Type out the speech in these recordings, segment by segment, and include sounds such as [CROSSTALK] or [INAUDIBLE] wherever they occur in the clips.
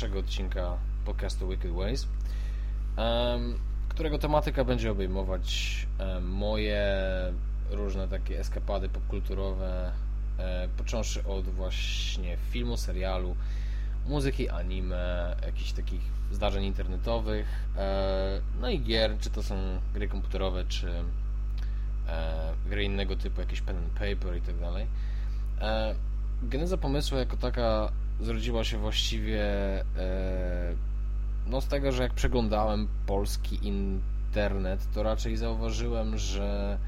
pierwszego odcinka podcastu Wicked Ways, którego tematyka będzie obejmować moje różne takie eskapady popkulturowe, e, począwszy od właśnie filmu, serialu, muzyki, anime, jakichś takich zdarzeń internetowych, e, no i gier, czy to są gry komputerowe, czy e, gry innego typu, jakieś pen and paper i tak dalej. Geneza pomysłu jako taka zrodziła się właściwie e, no z tego, że jak przeglądałem polski internet, to raczej zauważyłem, że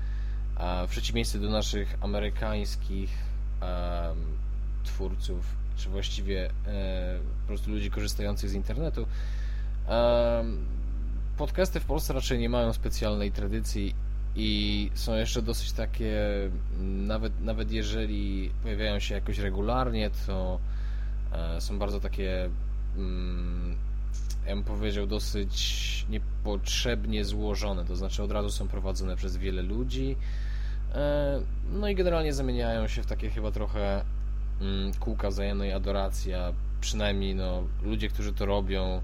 e, w przeciwieństwie do naszych amerykańskich e, twórców, czy właściwie po prostu ludzi korzystających z internetu, podcasty w Polsce raczej nie mają specjalnej tradycji i są jeszcze dosyć takie, nawet, nawet jeżeli pojawiają się jakoś regularnie, to E, są bardzo takie mm, ja bym powiedział dosyć niepotrzebnie złożone, to znaczy od razu są prowadzone przez wiele ludzi. E, no i generalnie zamieniają się w takie chyba trochę mm, kółka wzajemnej adoracji, a przynajmniej no, ludzie, którzy to robią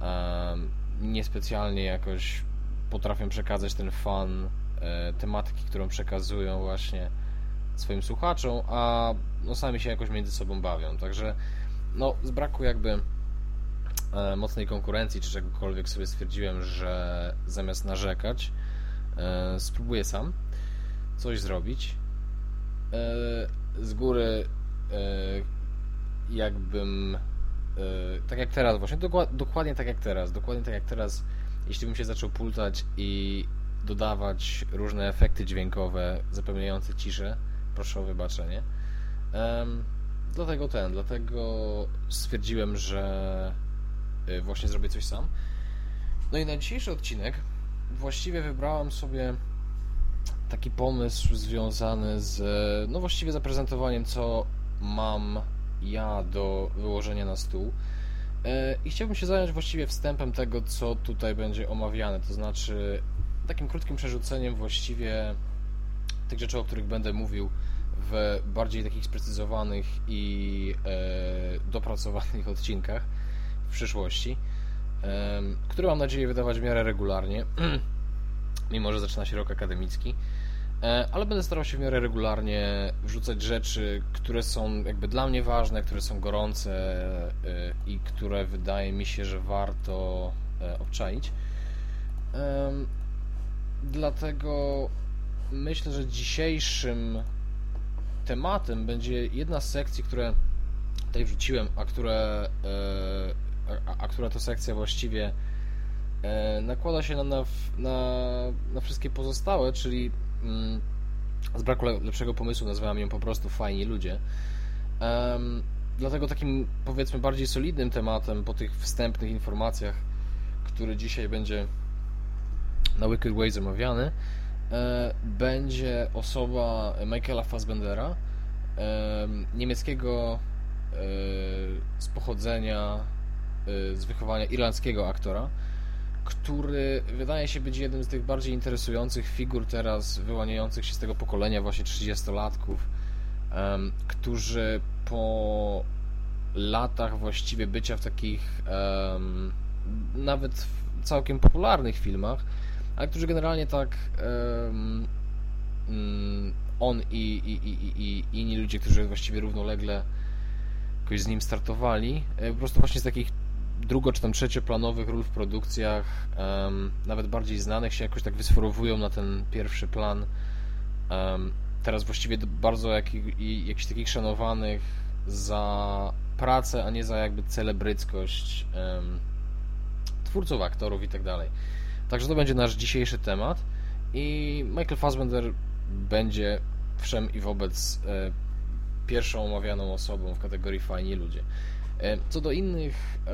e, niespecjalnie jakoś potrafią przekazać ten fan tematyki, którą przekazują właśnie swoim słuchaczom, a no, sami się jakoś między sobą bawią. Także no, z braku jakby e, mocnej konkurencji, czy czegokolwiek sobie stwierdziłem, że zamiast narzekać, e, spróbuję sam coś zrobić. E, z góry jakbym tak jak teraz właśnie, dokła- dokładnie tak jak teraz, dokładnie tak jak teraz, jeśli bym się zaczął pultać i dodawać różne efekty dźwiękowe zapełniające ciszę, proszę o wybaczenie. Em, dlatego ten, dlatego stwierdziłem, że y, właśnie zrobię coś sam. No i na dzisiejszy odcinek właściwie wybrałem sobie taki pomysł związany z, no właściwie zaprezentowaniem, co mam ja do wyłożenia na stół. E, I chciałbym się zająć właściwie wstępem tego, co tutaj będzie omawiane, to znaczy takim krótkim przerzuceniem właściwie tych rzeczy, o których będę mówił w bardziej takich sprecyzowanych i e, dopracowanych [LAUGHS] odcinkach w przyszłości, em, które mam nadzieję wydawać w miarę regularnie, [CLEARS THROAT] mimo że zaczyna się rok akademicki. E, ale będę starał się w miarę regularnie wrzucać rzeczy, które są jakby dla mnie ważne, które są gorące e, i które wydaje mi się, że warto e, obczaić. Dlatego myślę, że dzisiejszym tematem będzie jedna z sekcji, które tutaj wrzuciłem, a które, e, a, a która to sekcja właściwie e, nakłada się na, na, na, na wszystkie pozostałe, czyli mm, z braku le- lepszego pomysłu nazwałem ją po prostu fajni ludzie. Em, dlatego takim powiedzmy bardziej solidnym tematem po tych wstępnych informacjach, który dzisiaj będzie na Wicked Ways omawiany, będzie osoba Michaela Fassbendera, e, niemieckiego e, z pochodzenia, e, z wychowania irlandzkiego aktora, który wydaje się być jednym z tych bardziej interesujących figur teraz wyłaniających się z tego pokolenia właśnie 30-latków, em, którzy po latach właściwie bycia w takich nawet w całkiem popularnych filmach, ale którzy generalnie tak mm, on i, i, i, i, inni ludzie, którzy właściwie równolegle jakoś z nim startowali, e, po prostu właśnie z takich drugo- czy tam trzecioplanowych ról w produkcjach, nawet bardziej znanych się jakoś tak wysforowują na ten pierwszy plan. Teraz właściwie bardzo jak, jakichś takich szanowanych za pracę, a nie za jakby celebryckość twórców, aktorów i tak dalej. Także to będzie nasz dzisiejszy temat i Michael Fassbender będzie wszem i wobec e, pierwszą omawianą osobą w kategorii fajni ludzie. E, Co do innych e,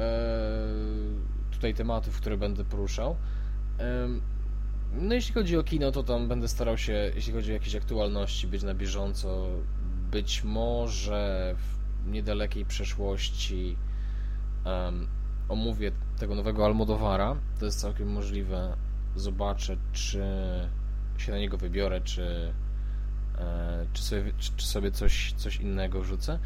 tutaj tematów, które będę poruszał, em, no jeśli chodzi o kino, to tam będę starał się, jeśli chodzi o jakieś aktualności, być na bieżąco. Być może w niedalekiej przeszłości omówię tego nowego Almodovara. To jest całkiem możliwe. Zobaczę, czy się na niego wybiorę, czy, e, czy, sobie, czy, sobie coś, coś innego wrzucę.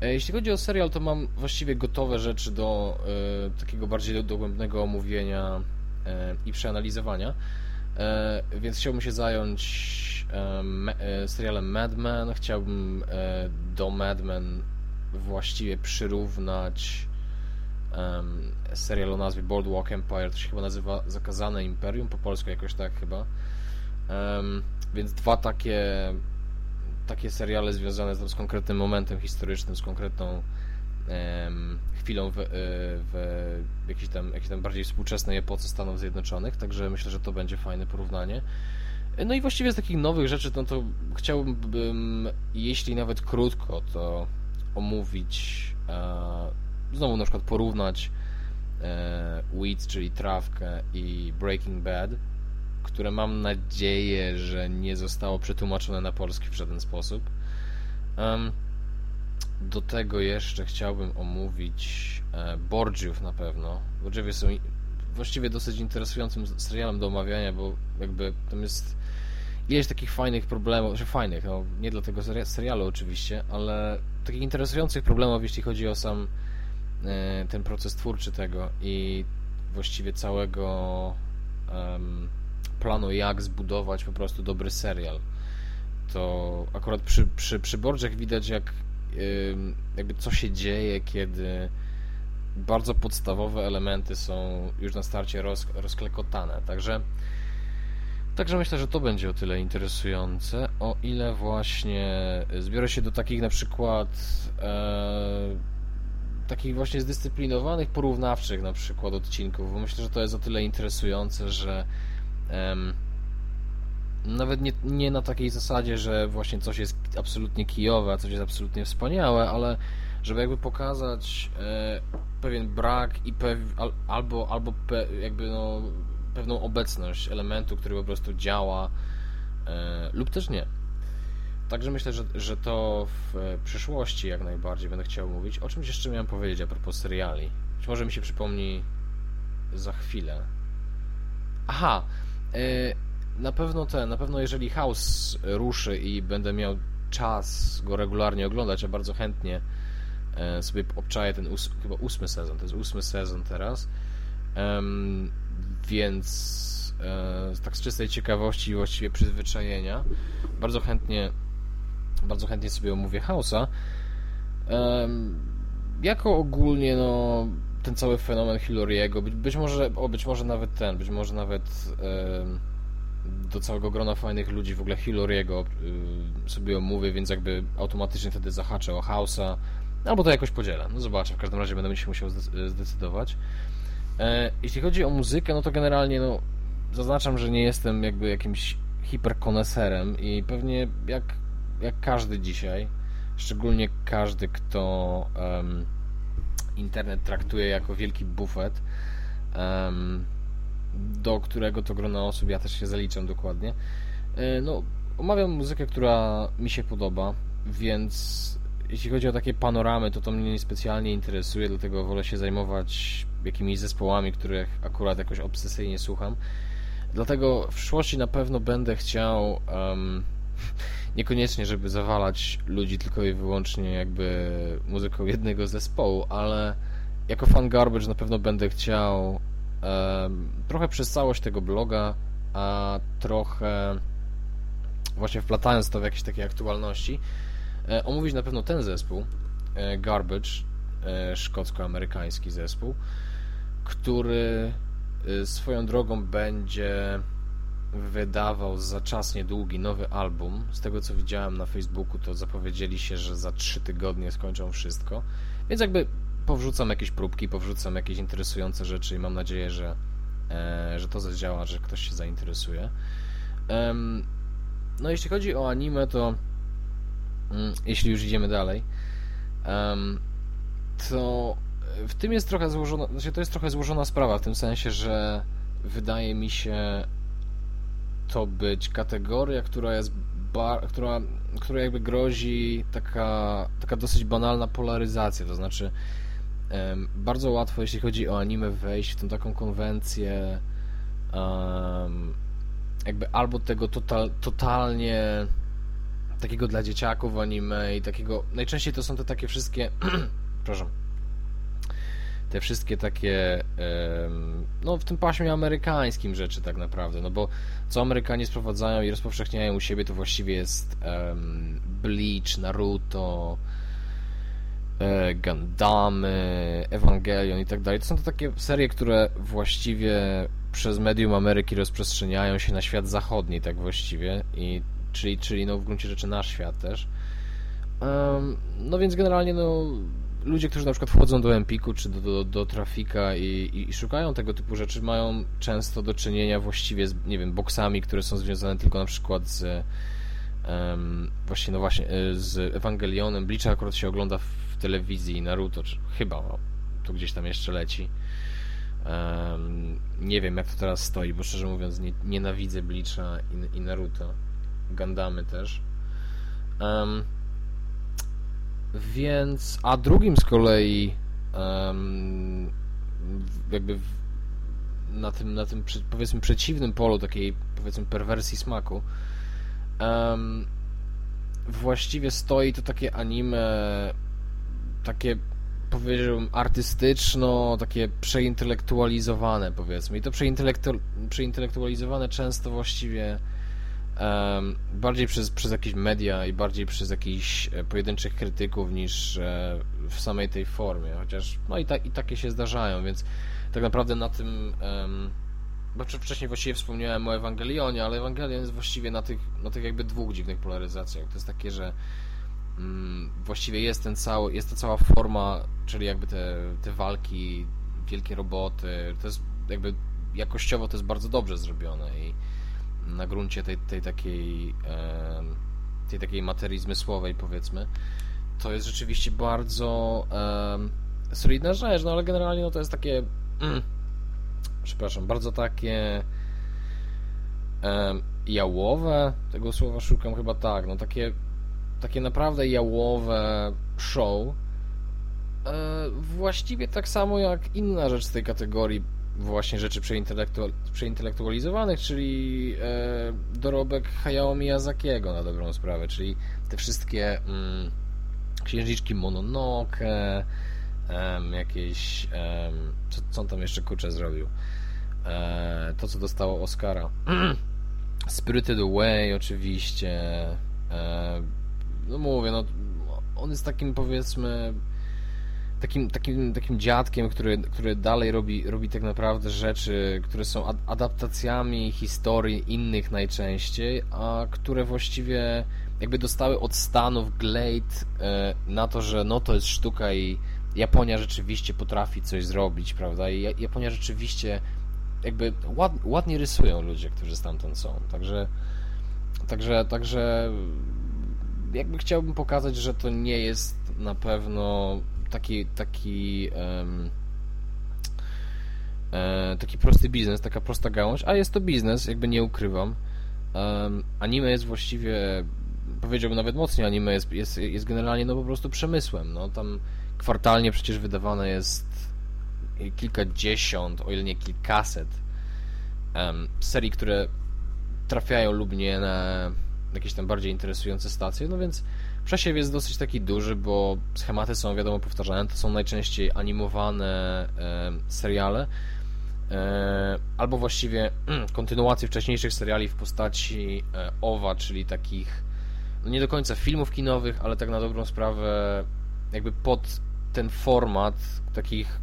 E, Jeśli chodzi o serial, to mam właściwie gotowe rzeczy do e, takiego bardziej dogłębnego omówienia i przeanalizowania. Więc chciałbym się zająć me, serialem Mad Men. Chciałbym do Mad Men właściwie przyrównać em, serial o nazwie Boardwalk Empire. To się chyba nazywa Zakazane Imperium, po polsku jakoś tak chyba. Em, więc dwa takie takie seriale związane z, z konkretnym momentem historycznym, z konkretną em, chwilą w, e, w jakiejś tam, jakiejś tam bardziej współczesnej epoce Stanów Zjednoczonych, także myślę, że to będzie fajne porównanie. E, No i właściwie z takich nowych rzeczy, no to chciałbym, jeśli nawet krótko, to omówić, e, znowu na przykład porównać e, Weeds, czyli Trawkę i Breaking Bad, które mam nadzieję, że nie zostało przetłumaczone na polski w żaden sposób. Em, do tego jeszcze chciałbym omówić e, Borgiów na pewno. Borgiowie są właściwie dosyć interesującym serialem do omawiania, bo jakby tam jest ileś takich fajnych problemów, że znaczy fajnych, no nie dla tego serialu oczywiście, ale takich interesujących problemów, jeśli chodzi o sam ten proces twórczy tego i właściwie całego um, planu, jak zbudować po prostu dobry serial. To akurat przy, przy, przy widać, jak jakby co się dzieje, kiedy bardzo podstawowe elementy są już na starcie roz, rozklekotane. Także Także myślę, że to będzie o tyle interesujące, o ile właśnie zbiorę się do takich na przykład e, takich właśnie zdyscyplinowanych, porównawczych na przykład odcinków, bo myślę, że to jest o tyle interesujące, że em, nawet nie, nie na takiej zasadzie, że właśnie coś jest absolutnie kijowe, a coś jest absolutnie wspaniałe, ale żeby jakby pokazać e, pewien brak i pew, al, albo, albo pe, jakby no pewną obecność elementu, który po prostu działa e, lub też nie. Także myślę, że, że to w przyszłości jak najbardziej będę chciał mówić. O czymś jeszcze miałem powiedzieć a propos seriali. Być może mi się przypomni za chwilę. Aha, e, na pewno ten, na pewno jeżeli House ruszy i będę miał czas go regularnie oglądać, a bardzo chętnie e, sobie obczaję ten ós chyba ósmy sezon, to jest ósmy sezon teraz. Więc e, tak z czystej ciekawości i właściwie przyzwyczajenia bardzo chętnie bardzo chętnie sobie omówię House'a. Jako ogólnie no ten cały fenomen Hillary'ego, być, być, może, o, być może nawet ten, być może nawet do całego grona fajnych ludzi w ogóle Hillary'ego sobie omówię, więc jakby automatycznie wtedy zahaczę o House'a, albo to jakoś podzielę. No zobaczę, w każdym razie będę się musiał zdecydować. E, jeśli chodzi o muzykę, no to generalnie no, zaznaczam, że nie jestem jakby jakimś hiperkoneserem i pewnie jak, jak każdy dzisiaj, szczególnie każdy, kto um, internet traktuje jako wielki bufet, um, do którego to grona osób ja też się zaliczam dokładnie, e, no omawiam muzykę, która mi się podoba, więc jeśli chodzi o takie panoramy, to to mnie niespecjalnie interesuje, dlatego wolę się zajmować jakimiś zespołami, których akurat jakoś obsesyjnie słucham. Dlatego w przyszłości na pewno będę chciał um, niekoniecznie, żeby zawalać ludzi tylko i wyłącznie jakby muzyką jednego zespołu, ale jako fan Garbage na pewno będę chciał trochę przez całość tego bloga, a trochę właśnie wplatając to w jakieś takie aktualności, e, omówić na pewno ten zespół, e, Garbage, e, szkocko-amerykański zespół, który swoją drogą będzie wydawał za czas niedługi nowy album. Z tego co widziałem na Facebooku, to zapowiedzieli się, że za trzy tygodnie skończą wszystko. Więc jakby powrzucam jakieś próbki, powrzucam jakieś interesujące rzeczy i mam nadzieję, że, e, że to zadziała, że ktoś się zainteresuje. no jeśli chodzi o anime, to mm, jeśli już idziemy dalej, to w tym jest trochę złożona, znaczy to jest trochę złożona sprawa, w tym sensie, że wydaje mi się to być kategoria, która jest bar, która, która jakby grozi taka, taka dosyć banalna polaryzacja, to znaczy um, bardzo łatwo, jeśli chodzi o anime, wejść w tą taką konwencję um, jakby albo tego total, totalnie takiego dla dzieciaków anime i takiego, najczęściej to są te takie wszystkie [CLEARS THROAT] przepraszam te wszystkie takie, no w tym paśmie amerykańskim rzeczy tak naprawdę, no bo co Amerykanie sprowadzają i rozpowszechniają u siebie to właściwie jest Bleach, Naruto, e, Gundamy, Evangelion i tak dalej. To są to takie serie, które właściwie przez medium Ameryki rozprzestrzeniają się na świat zachodni, tak właściwie, i czyli, czyli no w gruncie rzeczy nasz świat też. Um, no więc generalnie no ludzie, którzy na przykład wchodzą do Empiku czy do, do, do Trafika i, i, i, szukają tego typu rzeczy, mają często do czynienia właściwie z, nie wiem, boksami, które są związane tylko na przykład z um, właśnie, no właśnie, e, z Ewangelionem. Bleach akurat się ogląda w telewizji Naruto, czy chyba no, tu gdzieś tam jeszcze leci. Um, nie wiem, jak to teraz stoi, bo szczerze mówiąc nie, nienawidzę Bleacha i, i Naruto. Gandamy też. Um, więc, a drugim z kolei um, jakby w, na tym, na tym powiedzmy przeciwnym polu takiej powiedzmy perwersji smaku em, właściwie stoi to takie anime, takie powiedziałbym artystyczno, takie przeintelektualizowane powiedzmy. I to przeintelektu przeintelektualizowane często właściwie em, bardziej przez, przez jakieś media i bardziej przez jakichś e, pojedynczych krytyków niż e, w samej tej formie. Chociaż no i, ta, i takie się zdarzają, więc tak naprawdę na tym em, bo wcz- wcześniej właściwie wspomniałem o Ewangelionie, ale Ewangelion jest właściwie na tych, na tych jakby dwóch dziwnych polaryzacjach. To jest takie, że mm, właściwie jest ten cały, jest ta cała forma, czyli jakby te, te walki, wielkie roboty, to jest jakby jakościowo to jest bardzo dobrze zrobione i na gruncie tej, tej takiej tej takiej materii zmysłowej powiedzmy, to jest rzeczywiście bardzo solidna rzecz, no ale generalnie no to jest takie mm, przepraszam, bardzo takie jałowe, tego słowa szukam chyba tak, no takie, takie naprawdę jałowe show, e, właściwie tak samo jak inna rzecz z tej kategorii właśnie rzeczy przeintelektual, przeintelektualizowanych, czyli e, dorobek Hayao Miyazakiego na dobrą sprawę, czyli te wszystkie mm, księżniczki Mononoke, em, jakieś em, co, co on tam jeszcze kurczę zrobił? E, to co dostało Oscara. [CLEARS THROAT] Spirited Away oczywiście. E, no mówię no on jest takim powiedzmy takim, takim, takim dziadkiem, który, który dalej robi, robi tak naprawdę rzeczy, które są ad adaptacjami historii innych najczęściej, a które właściwie jakby dostały od Stanów Glade na to, że no to jest sztuka i Japonia rzeczywiście potrafi coś zrobić, prawda? I Ja- Japonia rzeczywiście jakby ład, ładnie rysują ludzie, którzy stamtąd są. Także także także jakby chciałbym pokazać, że to nie jest na pewno taki taki em, e, taki prosty biznes, taka prosta gałąź, a jest to biznes, jakby nie ukrywam. Em, anime jest właściwie, powiedziałbym nawet mocniej, anime jest, jest, jest generalnie no po prostu przemysłem. No, tam kwartalnie przecież wydawane jest kilkadziesiąt, o ile nie kilkaset em, serii, które trafiają lub nie na jakieś tam bardziej interesujące stacje, no więc przesiew jest dosyć taki duży, bo schematy są wiadomo powtarzane, to są najczęściej animowane em, seriale, e, albo właściwie [CLEARS THROAT] kontynuacje wcześniejszych seriali w postaci e, OVA, czyli takich no nie do końca filmów kinowych, ale tak na dobrą sprawę jakby pod ten format takich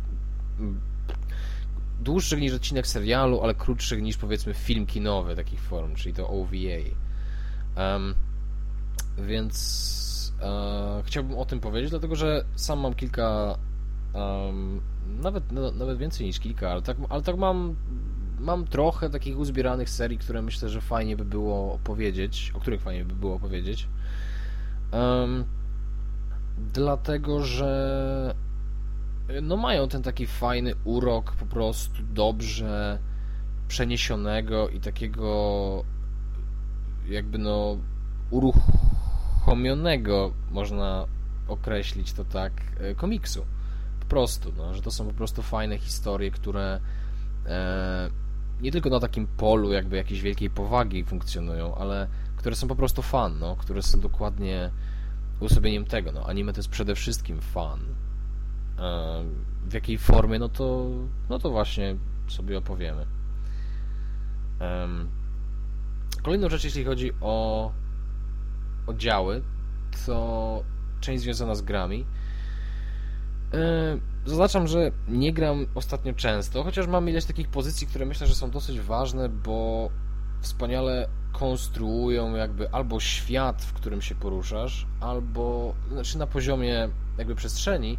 dłuższych niż odcinek serialu, ale krótszych niż powiedzmy film kinowy takich form, czyli to OVA. Em, więc e, chciałbym o tym powiedzieć, dlatego że sam mam kilka, em, nawet, no, nawet więcej niż kilka, ale tak, ale tak mam, mam trochę takich uzbieranych serii, które myślę, że fajnie by było opowiedzieć, o których fajnie by było opowiedzieć. Em, dlatego, że no mają ten taki fajny urok po prostu dobrze przeniesionego i takiego jakby no uruchomionego można określić to tak e, komiksu. Po prostu, no, że to są po prostu fajne historie, które e, nie tylko na takim polu jakby jakiejś wielkiej powagi funkcjonują, ale które są po prostu fan, no, które są dokładnie uosobieniem tego. No, anime to jest przede wszystkim fan. E, w jakiej formie, no to, no to właśnie sobie opowiemy. Em, Kolejną rzecz, jeśli chodzi o oddziały, to część związana z grami. E, Zaznaczam, że nie gram ostatnio często, chociaż mam ileś takich pozycji, które myślę, że są dosyć ważne, bo wspaniale konstruują jakby albo świat, w którym się poruszasz, albo znaczy na poziomie jakby przestrzeni,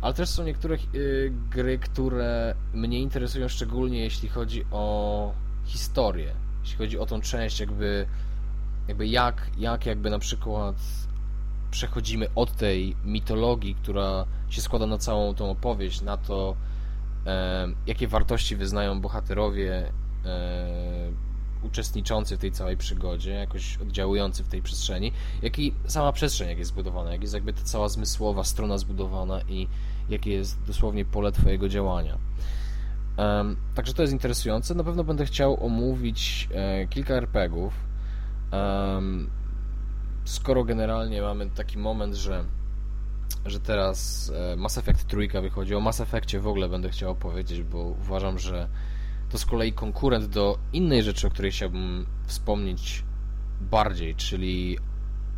ale też są niektóre y, gry, które mnie interesują szczególnie jeśli chodzi o historię, jeśli chodzi o tą część jakby jakby jak, jak jakby na przykład przechodzimy od tej mitologii, która się składa na całą tą opowieść, na to e, jakie wartości wyznają bohaterowie e, uczestniczący w tej całej przygodzie, jakoś oddziałujący w tej przestrzeni, jak i sama przestrzeń, jak jest zbudowana, jak jest jakby ta cała zmysłowa strona zbudowana i jakie jest dosłownie pole Twojego działania. Także to jest interesujące. Na pewno będę chciał omówić e, kilka RPGów. Skoro generalnie mamy taki moment, że, że teraz e, Mass Effect trójka wychodzi, o Mass Effectie w ogóle będę chciał opowiedzieć, bo uważam, że to z kolei konkurent do innej rzeczy, o której chciałbym wspomnieć bardziej, czyli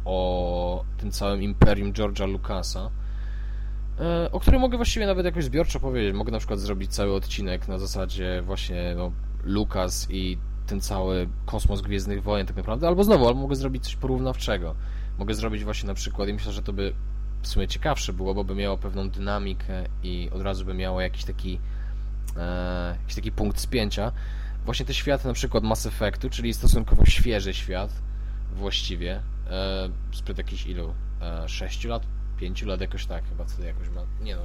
o tym całym imperium George'a Lucasa, e, o którym mogę właściwie nawet jakoś zbiorczo powiedzieć. Mogę na przykład zrobić cały odcinek na zasadzie właśnie no, Lucas i ten cały kosmos Gwiezdnych Wojen tak naprawdę, albo znowu, albo mogę zrobić coś porównawczego. Mogę zrobić właśnie na przykład i myślę, że to by w sumie ciekawsze było, bo by miało pewną dynamikę i od razu by miało jakiś taki e, jakiś taki punkt spięcia. Właśnie te światy na przykład Mass Effectu, czyli stosunkowo świeży świat właściwie, e, sprzed jakichś ilu? E, 6 lat? 5 lat jakoś tak, chyba wtedy jakoś ma, nie no,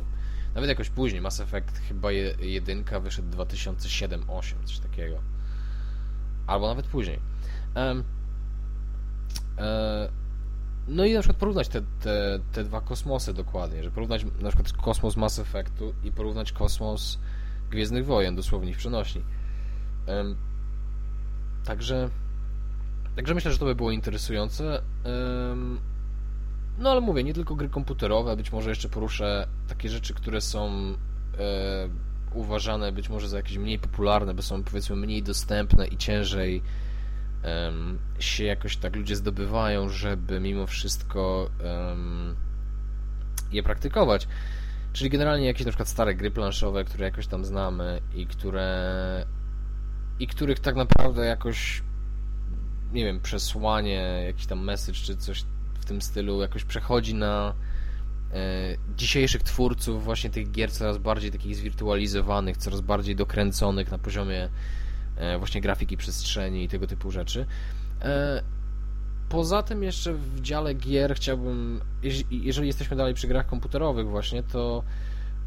nawet jakoś później, Mass Effect chyba je, jedynka wyszedł 2007-2008, coś takiego. Albo nawet później. E, no i na przykład porównać te, te, te dwa kosmosy dokładnie, że porównać na przykład kosmos Mass Effectu i porównać kosmos Gwiezdnych Wojen, dosłownie w przenośni. Także także myślę, że to by było interesujące. No ale mówię, nie tylko gry komputerowe, być może jeszcze poruszę takie rzeczy, które są e, uważane być może za jakieś mniej popularne, bo są powiedzmy mniej dostępne i ciężej um, się jakoś tak ludzie zdobywają, żeby mimo wszystko um, je praktykować. Czyli generalnie jakieś na przykład stare gry planszowe, które jakoś tam znamy i które i których tak naprawdę jakoś nie wiem, przesłanie, jakiś tam message czy coś w tym stylu jakoś przechodzi na dzisiejszych twórców właśnie tych gier coraz bardziej takich zwirtualizowanych, coraz bardziej dokręconych na poziomie e, właśnie grafiki przestrzeni i tego typu rzeczy. E, poza tym jeszcze w dziale gier chciałbym, jeżeli jesteśmy dalej przy grach komputerowych właśnie, to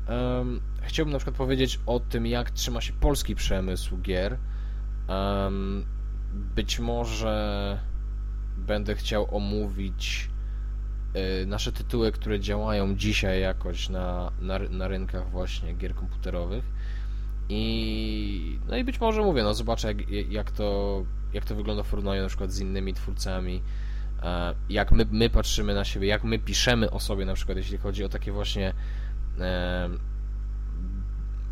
um, chciałbym na przykład powiedzieć o tym, jak trzyma się polski przemysł gier. Um, być może będę chciał omówić nasze tytuły, które działają dzisiaj jakoś na, na, na rynkach właśnie gier komputerowych. I no i być może mówię, no zobaczę jak, jak, to, jak to wygląda w porównaniu na przykład z innymi twórcami, e, jak my, my patrzymy na siebie, jak my piszemy o sobie na przykład, jeśli chodzi o takie właśnie e,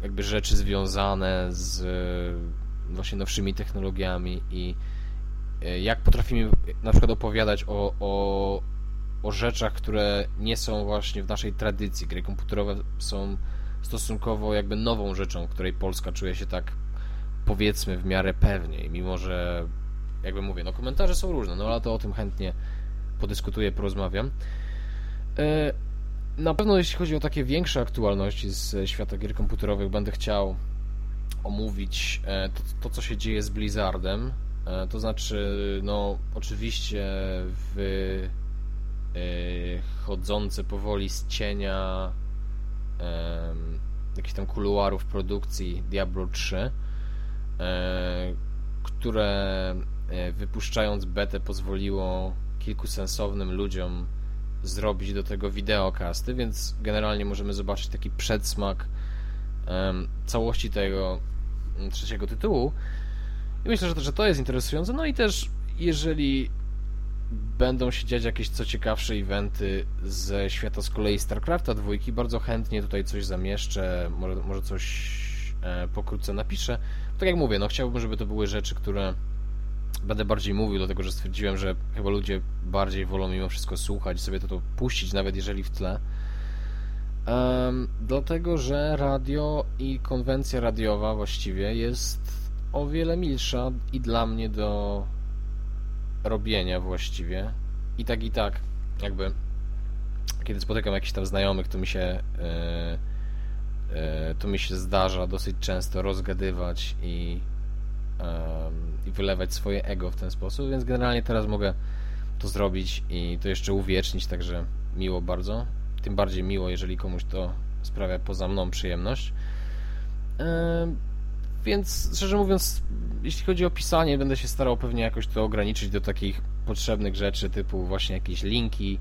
jakby rzeczy związane z właśnie nowszymi technologiami i e, jak potrafimy na przykład opowiadać o, o, o rzeczach, które nie są właśnie w naszej tradycji. Gry komputerowe są stosunkowo jakby nową rzeczą, której Polska czuje się tak powiedzmy w miarę pewniej, mimo że jakby mówię, no komentarze są różne, no ale to o tym chętnie podyskutuję, porozmawiam. E, na pewno jeśli chodzi o takie większe aktualności z świata gier komputerowych, będę chciał omówić e, to, to co się dzieje z Blizzardem. E, to znaczy, no, oczywiście w chodzące powoli z cienia jakichś tam kuluarów produkcji Diablo 3, które wypuszczając betę pozwoliło kilku sensownym ludziom zrobić do tego wideokasty, więc generalnie możemy zobaczyć taki przedsmak całości tego mm, trzeciego tytułu. I myślę, że to, że to jest interesujące. No i też, jeżeli będą się dziać jakieś co ciekawsze eventy ze świata z kolei StarCrafta dwójki, bardzo chętnie tutaj coś zamieszczę, może, może coś e, pokrótce napiszę. Tak jak mówię, no chciałbym, żeby to były rzeczy, które będę bardziej mówił, dlatego że stwierdziłem, że chyba ludzie bardziej wolą mimo wszystko słuchać, sobie to, to puścić, nawet jeżeli w tle. Um, dlatego, że radio i konwencja radiowa właściwie jest o wiele milsza i dla mnie do robienia właściwie. I tak, i tak, jakby kiedy spotykam jakichś tam znajomych, to mi się yy, yy, to mi się zdarza dosyć często rozgadywać i i wylewać swoje ego w ten sposób, więc generalnie teraz mogę to zrobić i to jeszcze uwiecznić, także miło bardzo. Tym bardziej miło, jeżeli komuś to sprawia poza mną przyjemność. Więc szczerze mówiąc, jeśli chodzi o pisanie, będę się starał pewnie jakoś to ograniczyć do takich potrzebnych rzeczy, typu właśnie jakieś linki,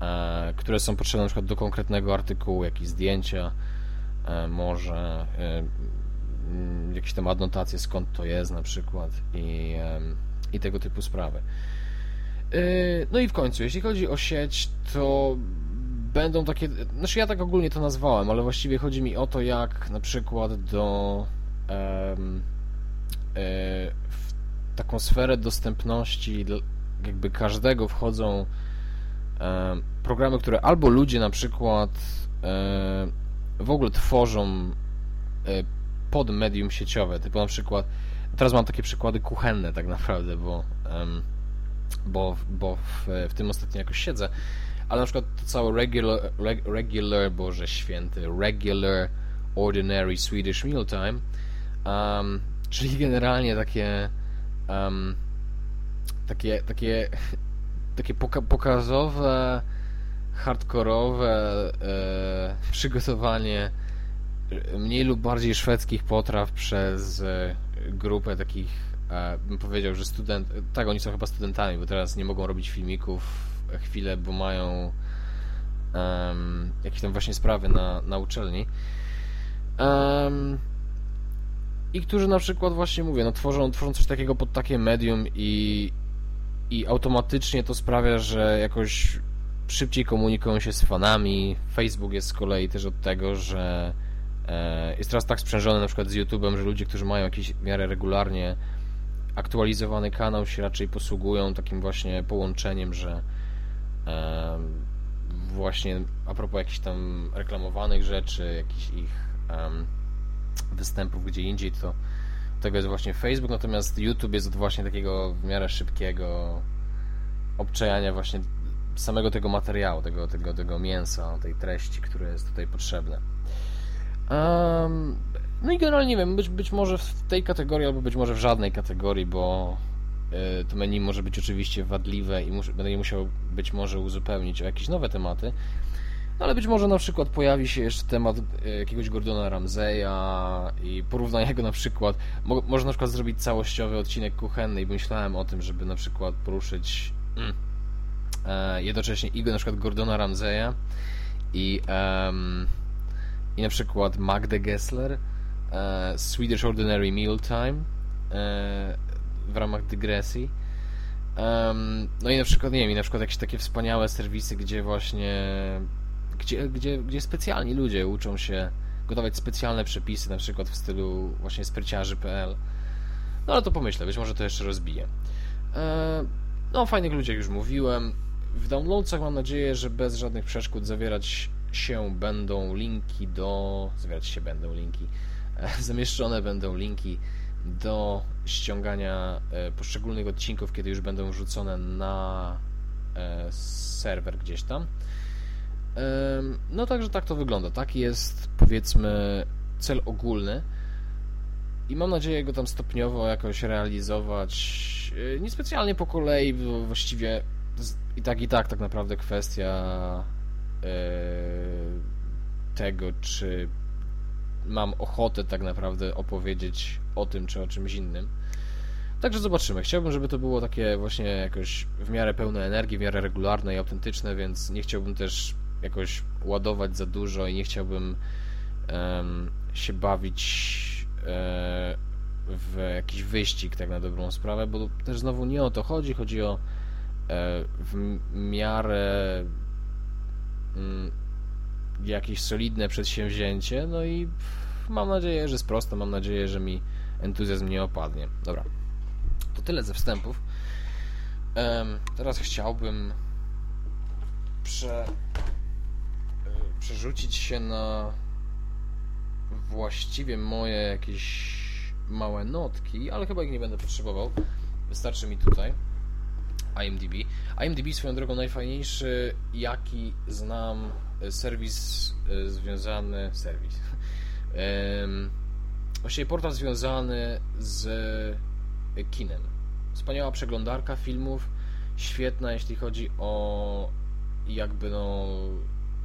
e, które są potrzebne na przykład do konkretnego artykułu, jakieś zdjęcia, e, może e, Mm, jakieś tam adnotacje, skąd to jest na przykład i, i tego typu sprawy. Yy, No i w końcu, jeśli chodzi o sieć, to będą takie. Znaczy, ja tak ogólnie to nazwałem, ale właściwie chodzi mi o to, jak na przykład do. e, w taką sferę dostępności jakby każdego wchodzą em, programy, które albo ludzie na przykład e, w ogóle tworzą e, pod medium sieciowe, typu na przykład teraz mam takie przykłady kuchenne tak naprawdę, bo bo, bo w, w tym ostatnio jakoś siedzę, ale na przykład to całe regular, reg, regular, Boże Święty, regular, ordinary Swedish mealtime, um, czyli generalnie takie um, takie, takie, takie poka pokazowe, hardkorowe e, przygotowanie mniej lub bardziej szwedzkich potraw przez grupę takich, e, bym powiedział, że student, tak, oni są chyba studentami, bo teraz nie mogą robić filmików chwilę, bo mają em, jakieś tam właśnie sprawy na, na uczelni. Em, I którzy na przykład właśnie mówię, no tworzą, tworzą coś takiego pod takie medium i, i automatycznie to sprawia, że jakoś szybciej komunikują się z fanami. Facebook jest z kolei też od tego, że e, jest teraz tak sprzężony na przykład z YouTube'em, że ludzie, którzy mają jakiś w miarę regularnie aktualizowany kanał się raczej posługują takim właśnie połączeniem, że e, właśnie a propos jakichś tam reklamowanych rzeczy, jakichś ich występów gdzie indziej, to tego jest właśnie Facebook, natomiast YouTube jest od właśnie takiego w miarę szybkiego obczajania właśnie samego tego materiału, tego, tego, tego mięsa, tej treści, które jest tutaj potrzebne. Um, no i generalnie nie wiem, być, być może w tej kategorii, albo być może w żadnej kategorii, bo y, to menu może być oczywiście wadliwe i mus, będę je musiał być może uzupełnić o jakieś nowe tematy. No ale być może na przykład pojawi się jeszcze temat y, jakiegoś Gordona Ramseya i porównania go na przykład. Mo, może na przykład zrobić całościowy odcinek kuchenny i myślałem o tym, żeby na przykład poruszyć mm, e, jednocześnie i go na przykład Gordona Ramseya i, i na przykład Magdę Gessler, e, Swedish Ordinary Mealtime e, w ramach dygresji. No i na przykład, nie wiem, i na przykład jakieś takie wspaniałe serwisy, gdzie właśnie gdzie, gdzie, gdzie specjalni ludzie uczą się gotować specjalne przepisy, na przykład w stylu właśnie spryciarzy.pl. No ale to pomyślę, być może to jeszcze rozbiję. E, no o fajnych ludziach już mówiłem. W downloadsach mam nadzieję, że bez żadnych przeszkód zawierać się będą linki do... zawierać się będą linki. E, [LAUGHS] zamieszczone będą linki do ściągania e, poszczególnych odcinków, kiedy już będą wrzucone na serwer gdzieś tam. No także tak to wygląda. Taki jest powiedzmy cel ogólny i mam nadzieję go tam stopniowo jakoś realizować. Yy, Niespecjalnie po kolei, bo właściwie i tak i tak tak naprawdę kwestia yy, tego, czy mam ochotę tak naprawdę opowiedzieć o tym, czy o czymś innym. Także zobaczymy. Chciałbym, żeby to było takie właśnie jakoś w miarę pełne energii, w miarę regularne i autentyczne, więc nie chciałbym też jakoś ładować za dużo i nie chciałbym em, się bawić e, w jakiś wyścig, tak na dobrą sprawę, bo też znowu nie o to chodzi, chodzi o e, w miarę mm, jakieś solidne przedsięwzięcie, no i mam nadzieję, że sprosto, mam nadzieję, że mi entuzjazm nie opadnie. Dobra, to tyle ze wstępów. Teraz chciałbym prze, przerzucić się na właściwie moje jakieś małe notki, ale chyba ich nie będę potrzebował. Wystarczy mi tutaj IMDb. IMDb swoją drogą najfajniejszy, jaki znam y, serwis y, związany... serwis. Właściwie portal związany z kinem. Wspaniała przeglądarka filmów, świetna jeśli chodzi o jakby no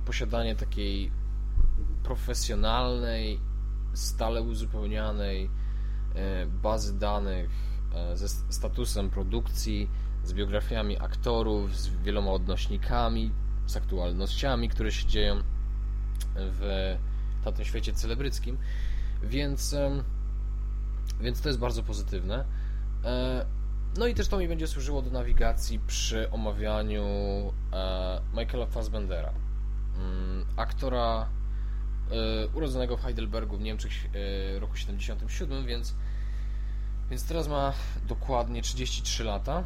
posiadanie takiej profesjonalnej, stale uzupełnianej e, bazy danych e, ze statusem produkcji, z biografiami aktorów, z wieloma odnośnikami, z aktualnościami, które się dzieją w tamtym świecie celebryckim. Więc, więc to jest bardzo pozytywne. E, No i też to mi będzie służyło do nawigacji przy omawianiu Michaela Fassbendera, aktora e, urodzonego w Heidelbergu w Niemczech e, roku 77, więc, więc teraz ma dokładnie 33 lata.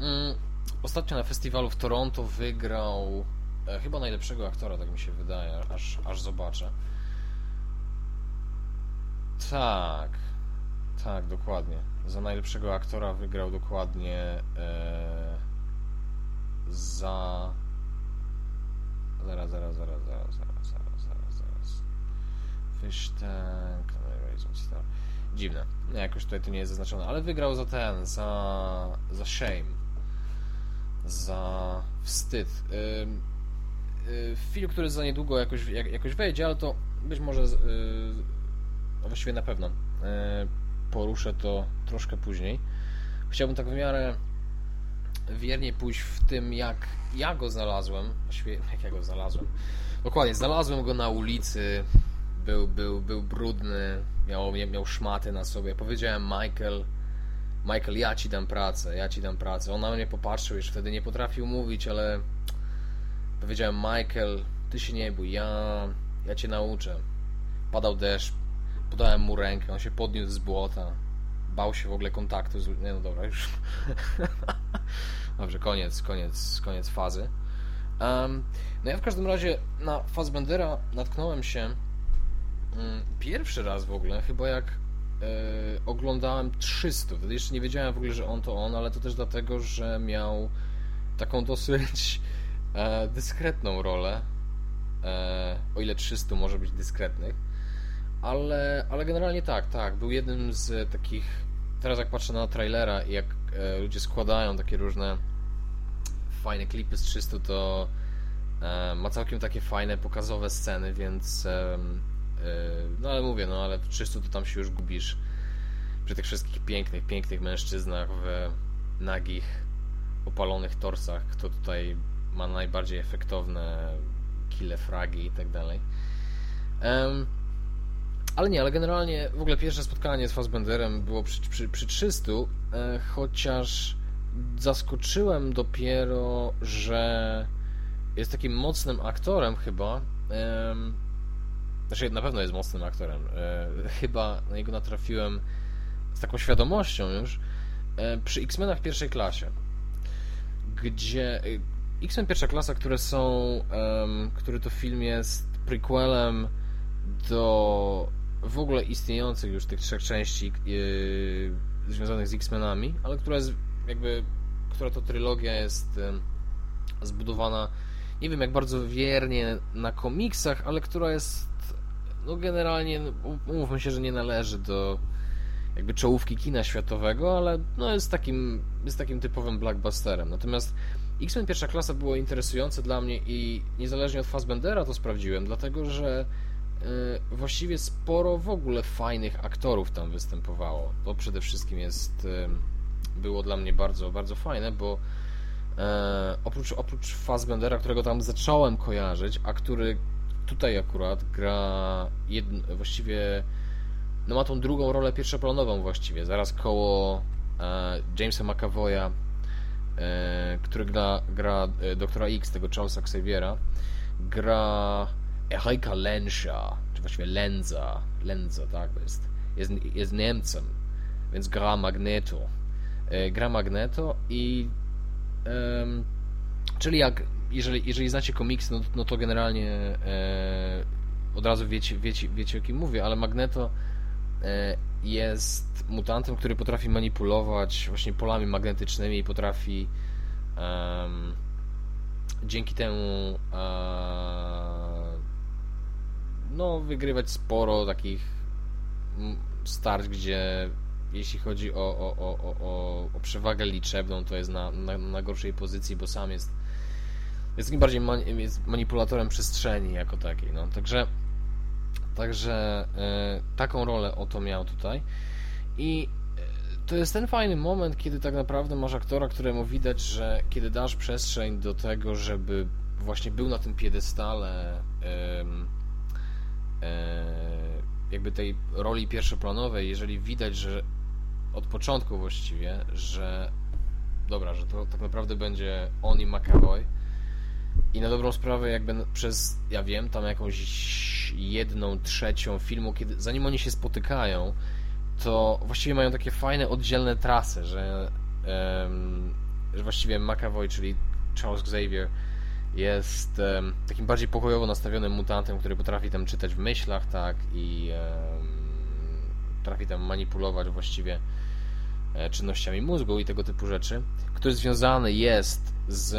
Mm, ostatnio na festiwalu w Toronto wygrał e, chyba najlepszego aktora, tak mi się wydaje, aż, aż zobaczę. Tak, tak, dokładnie. Za najlepszego aktora wygrał dokładnie e, za. Zaraz, zaraz, zaraz, zaraz, zaraz, zaraz, zaraz, zaraz. Fish Tank, Rising Star. Dziwne. Jakoś tutaj to nie jest zaznaczone, ale wygrał za ten, za, za Shame. Za wstyd. Ym, y, film, który za niedługo jakoś, jak, jakoś wejdzie, ale to być może, y, a właściwie na pewno, y, poruszę to troszkę później. Chciałbym tak w miarę wiernie pójść w tym, jak ja go znalazłem. [LAUGHS] Jak ja go znalazłem. Dokładnie, znalazłem go na ulicy. Był, był, był brudny, miał, miał szmaty na sobie. Powiedziałem Michael, Michael, ja ci dam pracę, ja ci dam pracę. On na mnie popatrzył, już wtedy nie potrafił mówić, ale powiedziałem Michael, ty się nie bój, ja, ja cię nauczę. Padał deszcz, podałem mu rękę, on się podniósł z błota. Bał się w ogóle kontaktu z... Nie no dobra, już... [LAUGHS] Dobrze, koniec, koniec, koniec fazy. Em, no ja w każdym razie na Fassbendera natknąłem się mm, pierwszy raz w ogóle, chyba jak e, oglądałem 300. Wtedy jeszcze nie wiedziałem w ogóle, że on to on, ale to też dlatego, że miał taką dosyć e, dyskretną rolę. E, o ile 300 może być dyskretnych. Ale, ale generalnie tak, tak. Był jednym z takich. Teraz jak patrzę na trailera i jak e, ludzie składają takie różne fajne klipy z 300, to e, ma całkiem takie fajne, pokazowe sceny, więc. E, no ale mówię, no ale w 300 to tam się już gubisz przy tych wszystkich pięknych, pięknych mężczyznach w nagich, opalonych torsach, kto tutaj ma najbardziej efektowne kille fragi i tak dalej. Ale nie, ale generalnie w ogóle pierwsze spotkanie z Fassbenderem było przy, przy, przy 300, e, chociaż zaskoczyłem dopiero, że jest takim mocnym aktorem chyba. Znaczy, na pewno jest mocnym aktorem. E, Chyba na niego natrafiłem z taką świadomością już e, przy X-Menach pierwszej klasie, gdzie e, X-Men pierwsza klasa, które są, który to film jest prequelem do w ogóle istniejących już tych trzech części związanych z X-Menami, ale która jest jakby, która to trylogia jest zbudowana nie wiem jak bardzo wiernie na komiksach, ale która jest no generalnie, no, umówmy się, że nie należy do jakby czołówki kina światowego, ale no jest takim, jest takim typowym blockbusterem. Natomiast X-Men pierwsza klasa było interesujące dla mnie i niezależnie od Fassbendera to sprawdziłem, dlatego że y, właściwie sporo w ogóle fajnych aktorów tam występowało. To przede wszystkim jest y, było dla mnie bardzo, bardzo fajne, bo e, oprócz, oprócz Fassbendera, którego tam zacząłem kojarzyć, a który tutaj akurat gra właściwie no ma tą drugą rolę pierwszoplanową właściwie, zaraz koło e, Jamesa McAvoya, e, który gra, gra e, doktora X, tego Charlesa Xaviera, gra Erika Lenscha, czy właściwie Lenza, Lenza, tak, jest, jest, jest Niemcem, więc gra Magneto. E, gra Magneto i em, czyli jak, jeżeli, jeżeli znacie komiksy, no, no to generalnie e, od razu wiecie, wiecie, wiecie o kim mówię, ale Magneto e, jest mutantem, który potrafi manipulować właśnie polami magnetycznymi i potrafi dzięki temu no, wygrywać sporo takich starć, gdzie jeśli chodzi o, o, o, o, o, przewagę liczebną, to jest na, na, na gorszej pozycji, bo sam jest jest takim bardziej jest manipulatorem przestrzeni jako takiej, no, także także e, taką rolę oto miał tutaj. I e, to jest ten fajny moment, kiedy tak naprawdę masz aktora, któremu widać, że kiedy dasz przestrzeń do tego, żeby właśnie był na tym piedestale e, jakby tej roli pierwszoplanowej, jeżeli widać, że od początku właściwie, że dobra, że to tak naprawdę będzie on i McAvoy. I na dobrą sprawę, jakby przez, ja wiem, tam jakąś jedną trzecią filmu, kiedy, zanim oni się spotykają, to właściwie mają takie fajne, oddzielne trasy, że, em, że właściwie McAvoy, czyli Charles Xavier, jest em, takim bardziej pokojowo nastawionym mutantem, który potrafi tam czytać w myślach, tak, i em, potrafi tam manipulować właściwie e, czynnościami mózgu i tego typu rzeczy, który związany jest z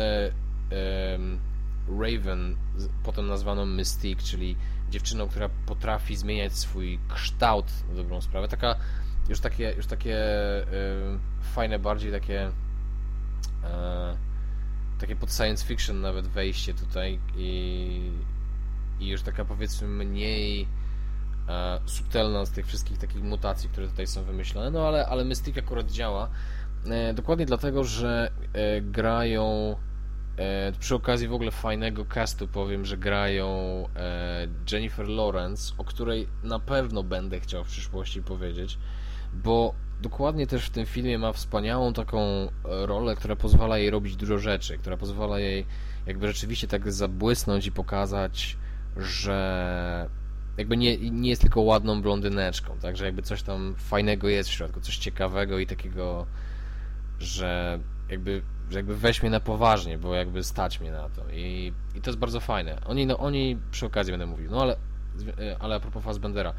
Raven, potem nazwaną Mystique, czyli dziewczyną, która potrafi zmieniać swój kształt na dobrą sprawę. Taka już takie, już takie fajne, bardziej takie e, takie pod science fiction nawet wejście tutaj i, i już taka powiedzmy mniej subtelna z tych wszystkich takich mutacji, które tutaj są wymyślone, no ale, ale Mystique akurat działa. E, dokładnie dlatego, że e, grają e, przy okazji w ogóle fajnego castu powiem, że grają e, Jennifer Lawrence, o której na pewno będę chciał w przyszłości powiedzieć, bo dokładnie też w tym filmie ma wspaniałą taką e, rolę, która pozwala jej robić dużo rzeczy, która pozwala jej jakby rzeczywiście tak zabłysnąć i pokazać, że jakby nie, nie jest tylko ładną blondyneczką, tak, że jakby coś tam fajnego jest w środku, coś ciekawego i takiego, że jakby, że jakby weźmie na poważnie, bo jakby stać mnie na to i, i to jest bardzo fajne. Oni, no, oni przy okazji będę mówił, no ale, ale a propos Fassbendera.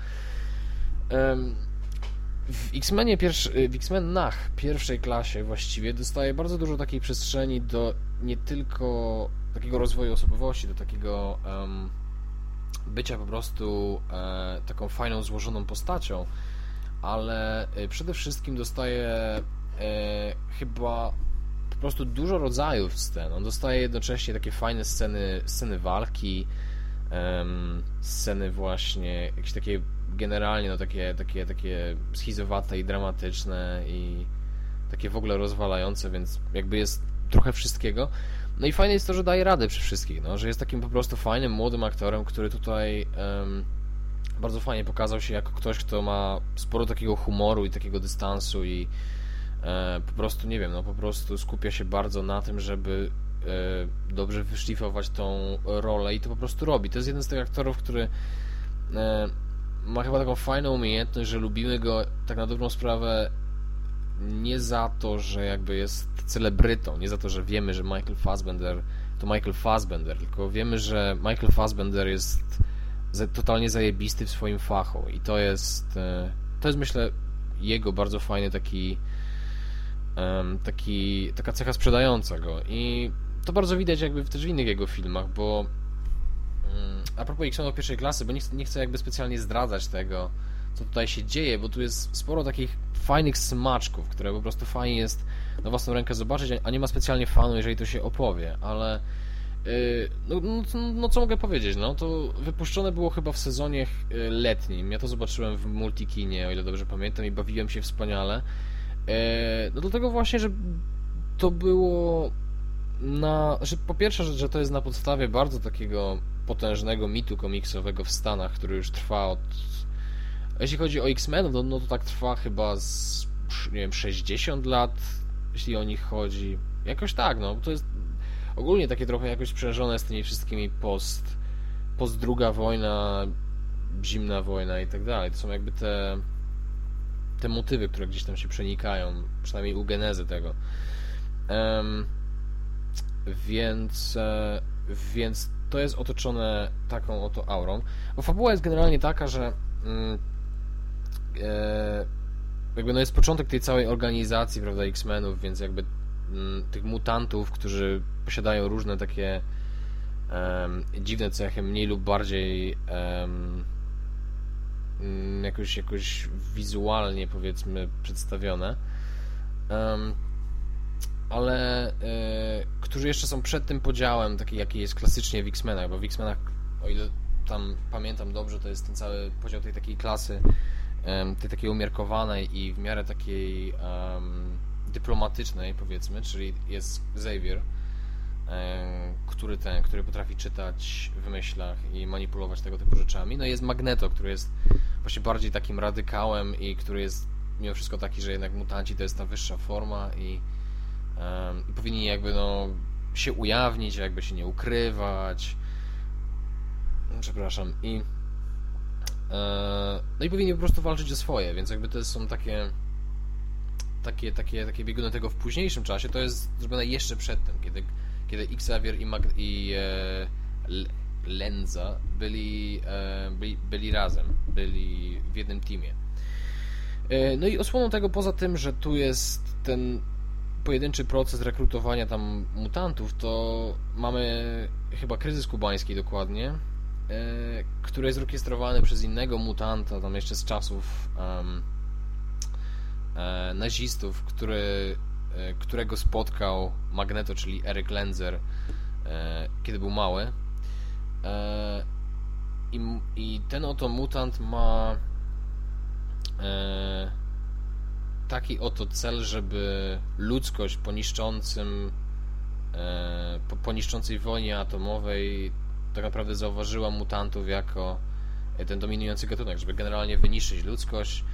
W X-Menie pierwszy, w X-Menach pierwszej klasie właściwie dostaje bardzo dużo takiej przestrzeni do nie tylko takiego rozwoju osobowości, do takiego em, bycia po prostu e, taką fajną, złożoną postacią, ale e, przede wszystkim dostaje e, chyba po prostu dużo rodzajów scen. On dostaje jednocześnie takie fajne sceny, sceny walki, em, sceny właśnie jakieś takie generalnie no takie, takie, takie schizowate i dramatyczne i takie w ogóle rozwalające, więc jakby jest trochę wszystkiego. No i fajne jest to, że daje radę przy wszystkich, no, że jest takim po prostu fajnym, młodym aktorem, który tutaj em, bardzo fajnie pokazał się jako ktoś, kto ma sporo takiego humoru i takiego dystansu i e, po prostu, nie wiem, no po prostu skupia się bardzo na tym, żeby e, dobrze wyszlifować tą rolę i to po prostu robi. To jest jeden z tych aktorów, który e, ma chyba taką fajną umiejętność, że lubimy go tak na dobrą sprawę nie za to, że jakby jest celebrytą, nie za to, że wiemy, że Michael Fassbender to Michael Fassbender, tylko wiemy, że Michael Fassbender jest totalnie zajebisty w swoim fachu i to jest e, to jest myślę jego bardzo fajny taki taki taka cecha sprzedająca go. I to bardzo widać jakby też w innych jego filmach, bo Mm, A propos X-Menów pierwszej klasy, bo nie chcę, nie chcę jakby specjalnie zdradzać tego, co tutaj się dzieje, bo tu jest sporo takich fajnych smaczków, które po prostu fajnie jest na własną rękę zobaczyć, a nie ma specjalnie fanu, jeżeli to się opowie, ale yy, no, no, no co mogę powiedzieć, no to wypuszczone było chyba w sezonie yy, letnim, ja to zobaczyłem w multikinie, o ile dobrze pamiętam i bawiłem się wspaniale, yy, no dlatego właśnie, że to było na, znaczy po pierwsze, że, że to jest na podstawie bardzo takiego potężnego mitu komiksowego w Stanach, który już trwa od. Jeśli chodzi o X-Men, no, no to tak trwa chyba z, nie wiem, 60 lat, jeśli o nich chodzi. Jakoś tak, no, to jest ogólnie takie trochę jakoś sprzężone z tymi wszystkimi post, post druga wojna, zimna wojna i tak dalej. To są jakby te te motywy, które gdzieś tam się przenikają, przynajmniej u genezy tego. Em, więc, e, więc to jest otoczone taką oto aurą. Bo fabuła jest generalnie taka, że mm, jakby no jest początek tej całej organizacji, prawda, X-Menów, więc jakby mm, tych mutantów, którzy posiadają różne takie dziwne cechy, mniej lub bardziej mm, jakoś, jakoś wizualnie powiedzmy przedstawione. Ale e, którzy jeszcze są przed tym podziałem, taki jaki jest klasycznie w X-Menach, bo w X-Menach, o ile tam pamiętam dobrze, to jest ten cały podział tej takiej klasy, tej takiej umiarkowanej i w miarę takiej em, dyplomatycznej, powiedzmy, czyli jest Xavier, em, który ten, który potrafi czytać w myślach i manipulować tego typu rzeczami. No i jest Magneto, który jest właśnie bardziej takim radykałem i który jest mimo wszystko taki, że jednak mutanci to jest ta wyższa forma i, em, i powinni jakby no się ujawnić, jakby się nie ukrywać. Przepraszam. I no i powinni po prostu walczyć o swoje, więc jakby to są takie takie, takie, takie bieguny tego w późniejszym czasie, to jest zrobione jeszcze przedtem, kiedy, kiedy Xavier i, Mag i e, Lenza byli, e, byli, byli razem, byli w jednym teamie. E, no i osłoną tego poza tym, że tu jest ten pojedynczy proces rekrutowania tam mutantów, to mamy chyba kryzys kubański dokładnie, e, który jest orkiestrowany przez innego mutanta, tam jeszcze z czasów em, e, nazistów, który, e, którego spotkał Magneto, czyli Eric Lenzer, e, kiedy był mały. E, i, I ten oto mutant ma e, taki oto cel, żeby ludzkość po niszczącym e, po, po niszczącej wojnie atomowej tak naprawdę zauważyła mutantów jako e, ten dominujący gatunek, żeby generalnie wyniszczyć ludzkość,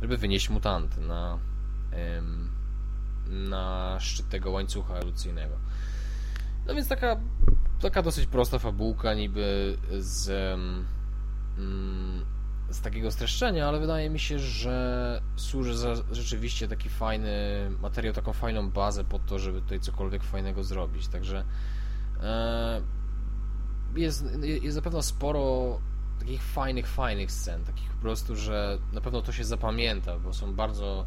żeby wynieść mutanty na, na szczyt tego łańcucha ewolucyjnego. No więc taka, taka dosyć prosta fabułka niby z, mm, z takiego streszczenia, ale wydaje mi się, że służy za rzeczywiście taki fajny materiał, taką fajną bazę pod to, żeby tutaj cokolwiek fajnego zrobić. Także e, jest, jest na pewno sporo takich fajnych, fajnych scen, takich po prostu, że na pewno to się zapamięta, bo są bardzo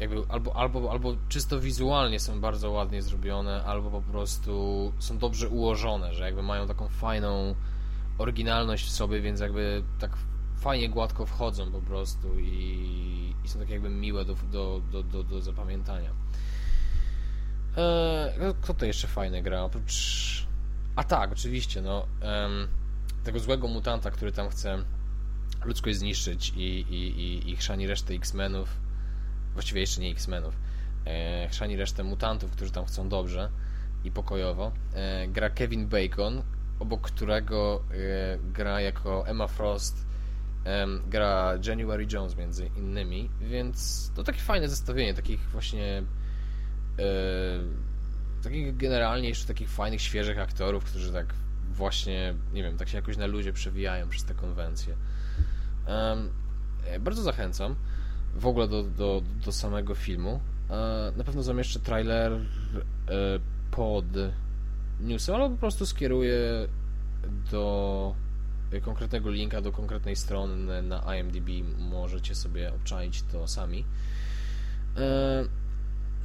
jakby albo, albo, albo czysto wizualnie są bardzo ładnie zrobione, albo po prostu są dobrze ułożone, że jakby mają taką fajną oryginalność w sobie, więc jakby tak fajnie gładko wchodzą po prostu i, i są tak jakby miłe do, do, do, do, do zapamiętania. Eee, kto to jeszcze fajne gra? Oprócz... A tak, oczywiście, no tego złego mutanta, który tam chce ludzkość zniszczyć i, i, i, i chrzani resztę X-Menów, właściwie jeszcze nie X-Menów, e, chrzani resztę mutantów, którzy tam chcą dobrze i pokojowo. E, gra Kevin Bacon, obok którego e, gra jako Emma Frost, gra January Jones między innymi, więc to takie fajne zestawienie takich właśnie e, takich generalnie jeszcze takich fajnych, świeżych aktorów, którzy tak właśnie, nie wiem, tak się jakoś na ludzie przewijają przez te konwencje. E, bardzo zachęcam w ogóle do, do, do samego filmu. E, Na pewno zamieszczę trailer e, pod newsem, albo po prostu skieruję do konkretnego linka, do konkretnej strony na IMDb. Możecie sobie obczaić to sami.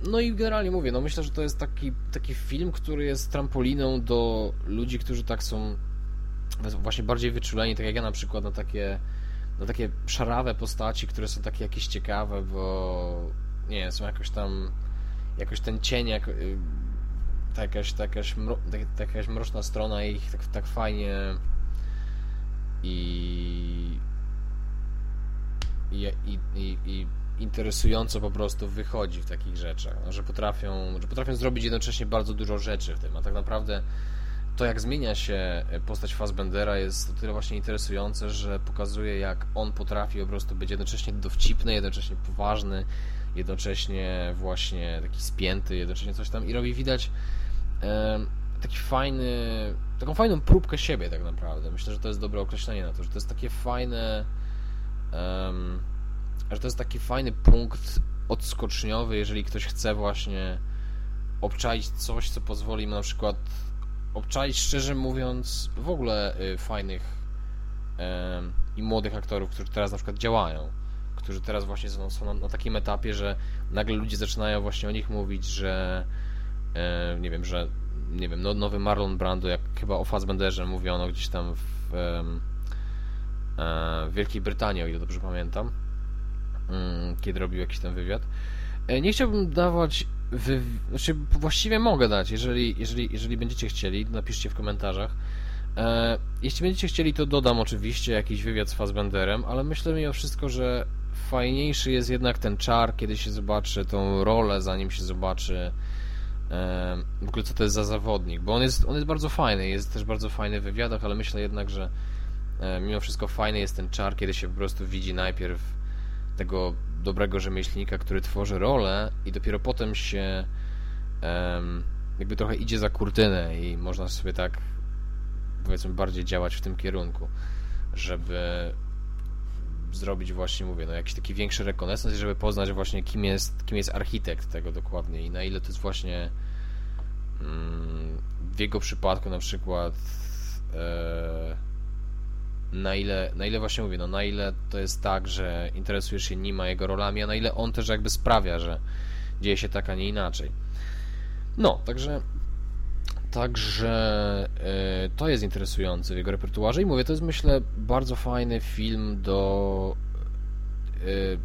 No i generalnie mówię, no myślę, że to jest taki, taki film, który jest trampoliną do ludzi, którzy tak są właśnie bardziej wyczuleni, tak jak ja na przykład na takie na takie szarawe postaci, które są takie jakieś ciekawe, bo nie są jakoś tam jakoś ten cień, jak, y, ta jakaś, ta jakaś, mro, ta, ta jakaś mroczna strona ich tak, tak fajnie i i, i, i, i interesująco po prostu wychodzi w takich rzeczach, no, że potrafią, że potrafią zrobić jednocześnie bardzo dużo rzeczy w tym, a tak naprawdę to jak zmienia się postać Fassbendera jest o tyle właśnie interesujące, że pokazuje jak on potrafi po prostu być jednocześnie dowcipny, jednocześnie poważny, jednocześnie właśnie taki spięty, jednocześnie coś tam i robi widać e, taki fajny, taką fajną próbkę siebie tak naprawdę. Myślę, że to jest dobre określenie na to, że to jest takie fajne że to jest taki fajny punkt odskoczniowy, jeżeli ktoś chce właśnie obczaić coś, co pozwoli mu na przykład obczaić, szczerze mówiąc, w ogóle y, fajnych i młodych aktorów, którzy teraz na przykład działają, którzy teraz właśnie są, na, takim etapie, że nagle ludzie zaczynają właśnie o nich mówić, że nie wiem, że nie wiem, no, nowy Marlon Brando, jak chyba o Fassbenderze mówiono gdzieś tam w, e, w Wielkiej Brytanii, o ile dobrze pamiętam, kiedy robił jakiś tam wywiad. E, Nie chciałbym dawać wy... znaczy właściwie mogę dać, jeżeli, jeżeli, jeżeli będziecie chcieli, napiszcie w komentarzach. E, jeśli będziecie chcieli, to dodam oczywiście jakiś wywiad z Fassbenderem, ale myślę mimo wszystko, że fajniejszy jest jednak ten czar, kiedy się zobaczy tą rolę, zanim się zobaczy e, w ogóle co to jest za zawodnik, bo on jest, on jest bardzo fajny, jest też bardzo fajny w wywiadach, ale myślę jednak, że mimo wszystko fajny jest ten czar, kiedy się po prostu widzi najpierw tego dobrego rzemieślnika, który tworzy rolę i dopiero potem się jakby trochę idzie za kurtynę i można sobie tak powiedzmy bardziej działać w tym kierunku, żeby zrobić właśnie, mówię, no jakiś taki większy rekonesans, żeby poznać właśnie kim jest, kim jest architekt tego dokładnie i na ile to jest właśnie mm, w jego przypadku na przykład e, na ile, na ile właśnie mówię, no na ile to jest tak, że interesujesz się nim, a jego rolami, a na ile on też jakby sprawia, że dzieje się tak, a nie inaczej. No, także Także y, to jest interesujące w jego repertuarze i mówię, to jest myślę bardzo fajny film do y,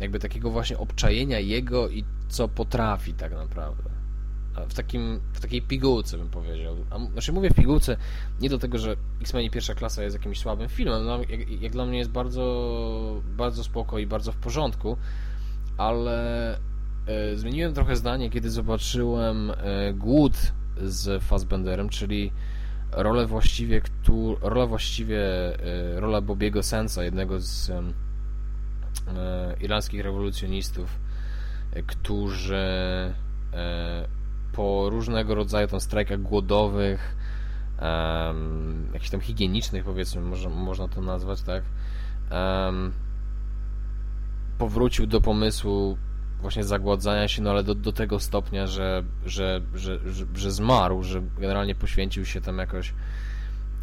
jakby takiego właśnie obczajenia jego i co potrafi tak naprawdę. W, takim, w takiej pigułce bym powiedział. A, znaczy mówię w pigułce nie do tego, że X-Men pierwsza klasa jest jakimś słabym filmem. No, jak, jak, dla mnie jest bardzo, bardzo spoko i bardzo w porządku, ale y, zmieniłem trochę zdanie, kiedy zobaczyłem Głód z Fassbenderem, czyli rolę właściwie, rolę właściwie, e, rola Bobiego Sensa, jednego z e, irlandzkich rewolucjonistów, e, którzy po różnego rodzaju tam strajkach głodowych, um, jakichś tam higienicznych powiedzmy, może, można to nazwać, tak, um, powrócił do pomysłu właśnie zagładzania się, no ale do, do tego stopnia, że, że, że, że, że zmarł, że generalnie poświęcił się tam jakoś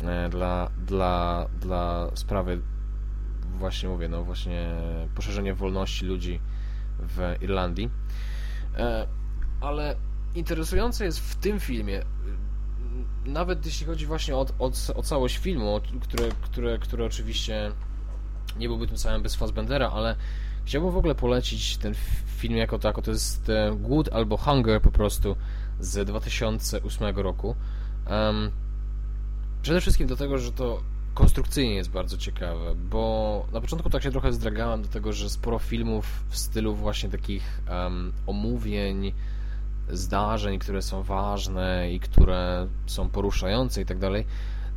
e, dla, dla, dla sprawy właśnie mówię, no właśnie poszerzenia wolności ludzi w Irlandii. E, ale interesujące jest w tym filmie, nawet jeśli chodzi właśnie o, o, o całość filmu, które, które, które oczywiście nie byłby tym samym bez Fassbendera, ale Chciałbym w ogóle polecić ten film jako tako. To jest e, Głód albo Hunger po prostu z 2008 roku. Um, przede wszystkim do tego, że to konstrukcyjnie jest bardzo ciekawe, bo na początku tak się trochę zdragałem do tego, że sporo filmów w stylu właśnie takich um, omówień, zdarzeń, które są ważne i które są poruszające i tak dalej,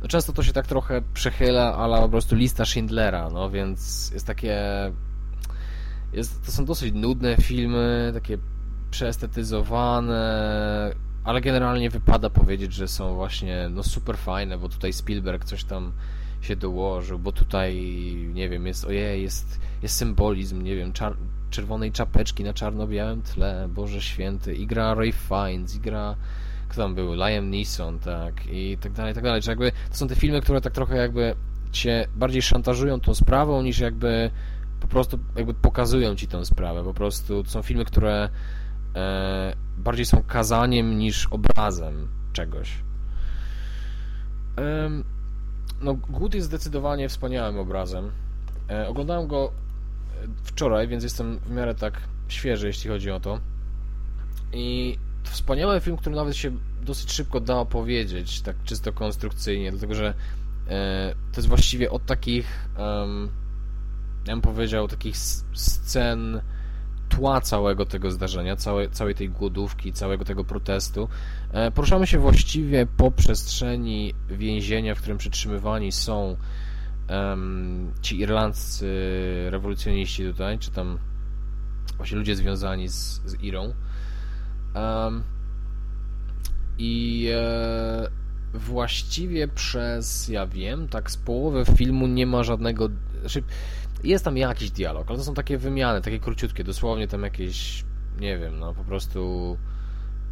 no często to się tak trochę przechyla, ale po prostu lista Schindlera, no więc jest takie jest, to są dosyć nudne filmy, takie przeestetyzowane, ale generalnie wypada powiedzieć, że są właśnie no super fajne, bo tutaj Spielberg coś tam się dołożył, bo tutaj, nie wiem, jest, ojej, jest, jest symbolizm, nie wiem, czar, czerwonej czapeczki na czarno-białym tle, Boże Święty, i gra Ray Fiennes, i gra, kto tam był, Liam Neeson, tak, i tak dalej, i tak dalej, czy jakby, to są te filmy, które tak trochę jakby cię bardziej szantażują tą sprawą, niż jakby po prostu jakby pokazują ci tę sprawę. Po prostu to są filmy, które e, bardziej są kazaniem niż obrazem czegoś. No, Good jest zdecydowanie wspaniałym obrazem. E, oglądałem go wczoraj, więc jestem w miarę tak świeży, jeśli chodzi o to. I to wspaniały film, który nawet się dosyć szybko da opowiedzieć, tak czysto konstrukcyjnie, dlatego że e, to jest właściwie od takich um, ja bym powiedział, takich scen tła całego tego zdarzenia, całej, całej tej głodówki, całego tego protestu. E, poruszamy się właściwie po przestrzeni więzienia, w którym przetrzymywani są um, ci irlandzcy rewolucjoniści tutaj, czy tam właśnie ludzie związani z, z Irą. Um, I e, właściwie przez, ja wiem, tak z połowy filmu nie ma żadnego... Znaczy, jest tam jakiś dialog, ale to są takie wymiany, takie króciutkie, dosłownie tam jakieś, nie wiem, no po prostu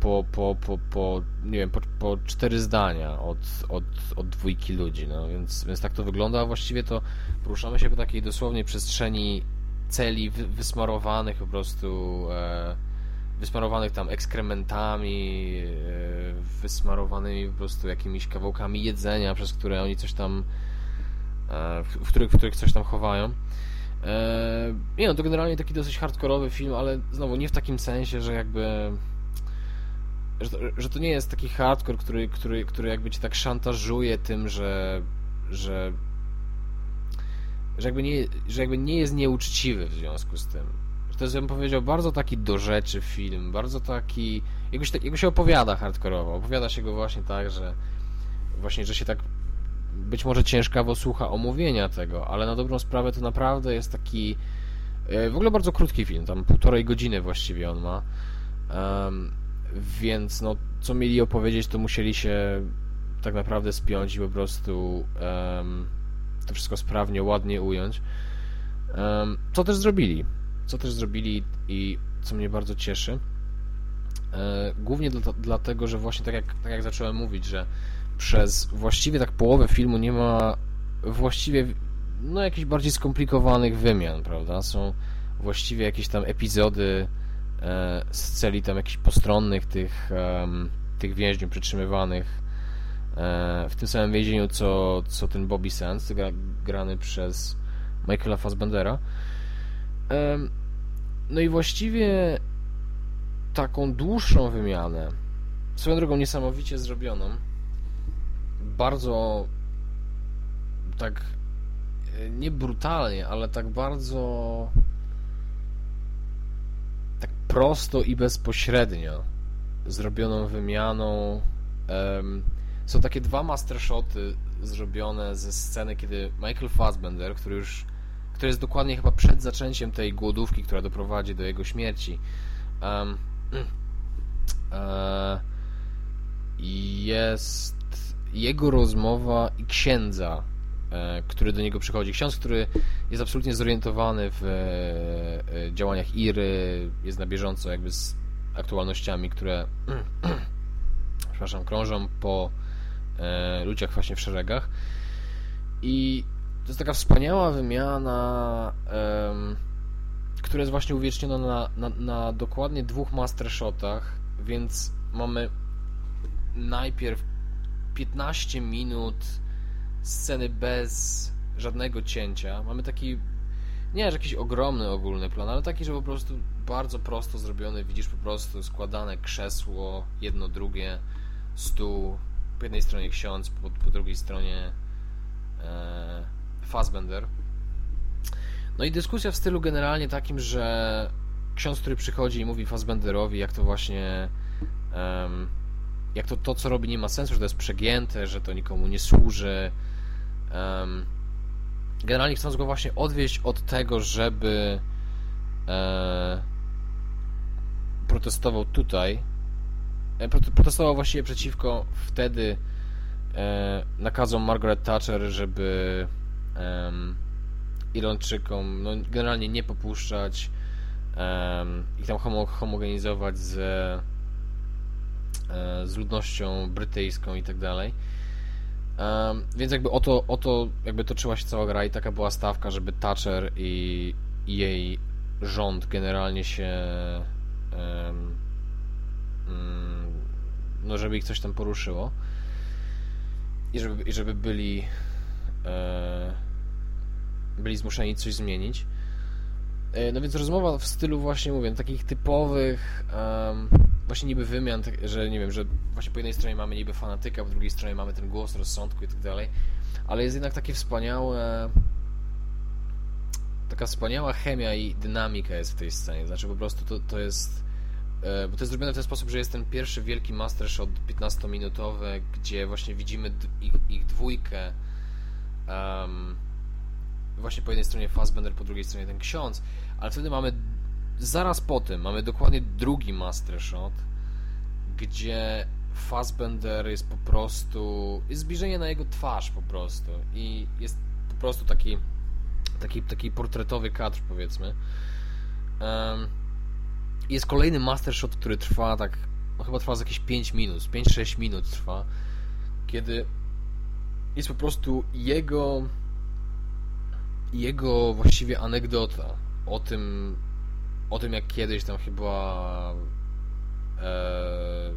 po, po, po, po nie wiem, po, po cztery zdania od, od, od dwójki ludzi, no więc, więc tak to wygląda, a właściwie to poruszamy się po takiej dosłownie przestrzeni celi wysmarowanych po prostu e, wysmarowanych tam ekskrementami, e, wysmarowanymi po prostu jakimiś kawałkami jedzenia, przez które oni coś tam E, w, których, w których coś tam chowają. E, nie no, to generalnie taki dosyć hardkorowy film, ale znowu nie w takim sensie, że jakby że to, że to nie jest taki hardcore, który, który, który jakby cię tak szantażuje tym, że że że jakby, nie, że jakby nie jest nieuczciwy w związku z tym. Że to jest, bym powiedział, bardzo taki do rzeczy film, bardzo taki, jakoś, tak, jakoś się opowiada hardkorowo, opowiada się go właśnie tak, że właśnie, że się tak być może ciężkawo słucha omówienia tego, ale na dobrą sprawę to naprawdę jest taki E, W ogóle bardzo krótki film, tam półtorej godziny właściwie on ma. Em, więc no, co mieli opowiedzieć, to musieli się tak naprawdę spiąć i po prostu em, to wszystko sprawnie, ładnie ująć. Em, co też zrobili. Co też zrobili i co mnie bardzo cieszy. E, Głównie dla, dlatego, że właśnie tak jak, tak jak zacząłem mówić, że przez właściwie tak połowę filmu nie ma właściwie no jakichś bardziej skomplikowanych wymian, prawda? Są właściwie jakieś tam epizody z celi tam jakichś postronnych tych, tych więźniów przytrzymywanych e, w tym samym więzieniu, co, co ten Bobby Sands, gra, grany przez Michaela Fassbendera. No i właściwie taką dłuższą wymianę, swoją drogą niesamowicie zrobioną, bardzo tak e, nie brutalnie, ale tak bardzo prosto i bezpośrednio zrobioną wymianą. em, są takie dwa mastershoty zrobione ze sceny, kiedy Michael Fassbender, który już który jest dokładnie chyba przed zaczęciem tej głodówki, która doprowadzi do jego śmierci. [CLEARS THROAT] e, jest jego rozmowa i księdza, który do niego przychodzi. Ksiądz, który jest absolutnie zorientowany w e, e, działaniach Iry, jest na bieżąco jakby z aktualnościami, które [CLEARS THROAT] przepraszam, krążą po e, ludziach właśnie w szeregach. I to jest taka wspaniała wymiana, która jest właśnie uwieczniona na, na, na dokładnie dwóch mastershotach, więc mamy najpierw 15 minut sceny bez żadnego cięcia. Mamy taki, nie że jakiś ogromny ogólny plan, ale taki, że po prostu bardzo prosto zrobiony. Widzisz po prostu składane krzesło, jedno, drugie, stół. Po jednej stronie ksiądz, po, po drugiej stronie e, Fassbender. No i dyskusja w stylu generalnie takim, że ksiądz, który przychodzi i mówi Fassbenderowi, jak to właśnie em, jak to, to, co robi, nie ma sensu, że to jest przegięte, że to nikomu nie służy. Generalnie chcąc go właśnie odwieźć od tego, żeby e, protestował tutaj. E, prote- protestował właściwie przeciwko wtedy e, nakazom Margaret Thatcher, żeby em, Irlandczykom no, generalnie nie popuszczać ich tam homo, homogenizować z z ludnością brytyjską i tak dalej. Em, Więc jakby o to, o to jakby toczyła się cała gra i taka była stawka, żeby Thatcher i, i jej rząd generalnie się em, mm, no żeby ich coś tam poruszyło i żeby, i żeby byli e, byli zmuszeni coś zmienić. E, No więc rozmowa w stylu właśnie, mówię, takich typowych właśnie niby wymian, tak- że nie wiem, że właśnie po jednej stronie mamy niby fanatyka, po drugiej stronie mamy ten głos rozsądku i tak dalej, ale jest jednak takie wspaniałe taka wspaniała chemia i dynamika jest w tej scenie, znaczy po prostu to, to jest e, bo to jest zrobione w ten sposób, że jest ten pierwszy wielki master shot 15-minutowy, gdzie właśnie widzimy ich, ich dwójkę em, właśnie po jednej stronie Fassbender, po drugiej stronie ten ksiądz, ale wtedy mamy zaraz po tym, mamy dokładnie drugi master shot, gdzie Fassbender jest po prostu, jest zbliżenie na jego twarz po prostu i jest po prostu taki taki, taki portretowy kadr powiedzmy. Em, jest kolejny master shot, który trwa tak, no chyba trwa z jakieś 5 minut, 5-6 minut trwa, kiedy jest po prostu jego jego właściwie anegdota o tym o tym jak kiedyś tam chyba e,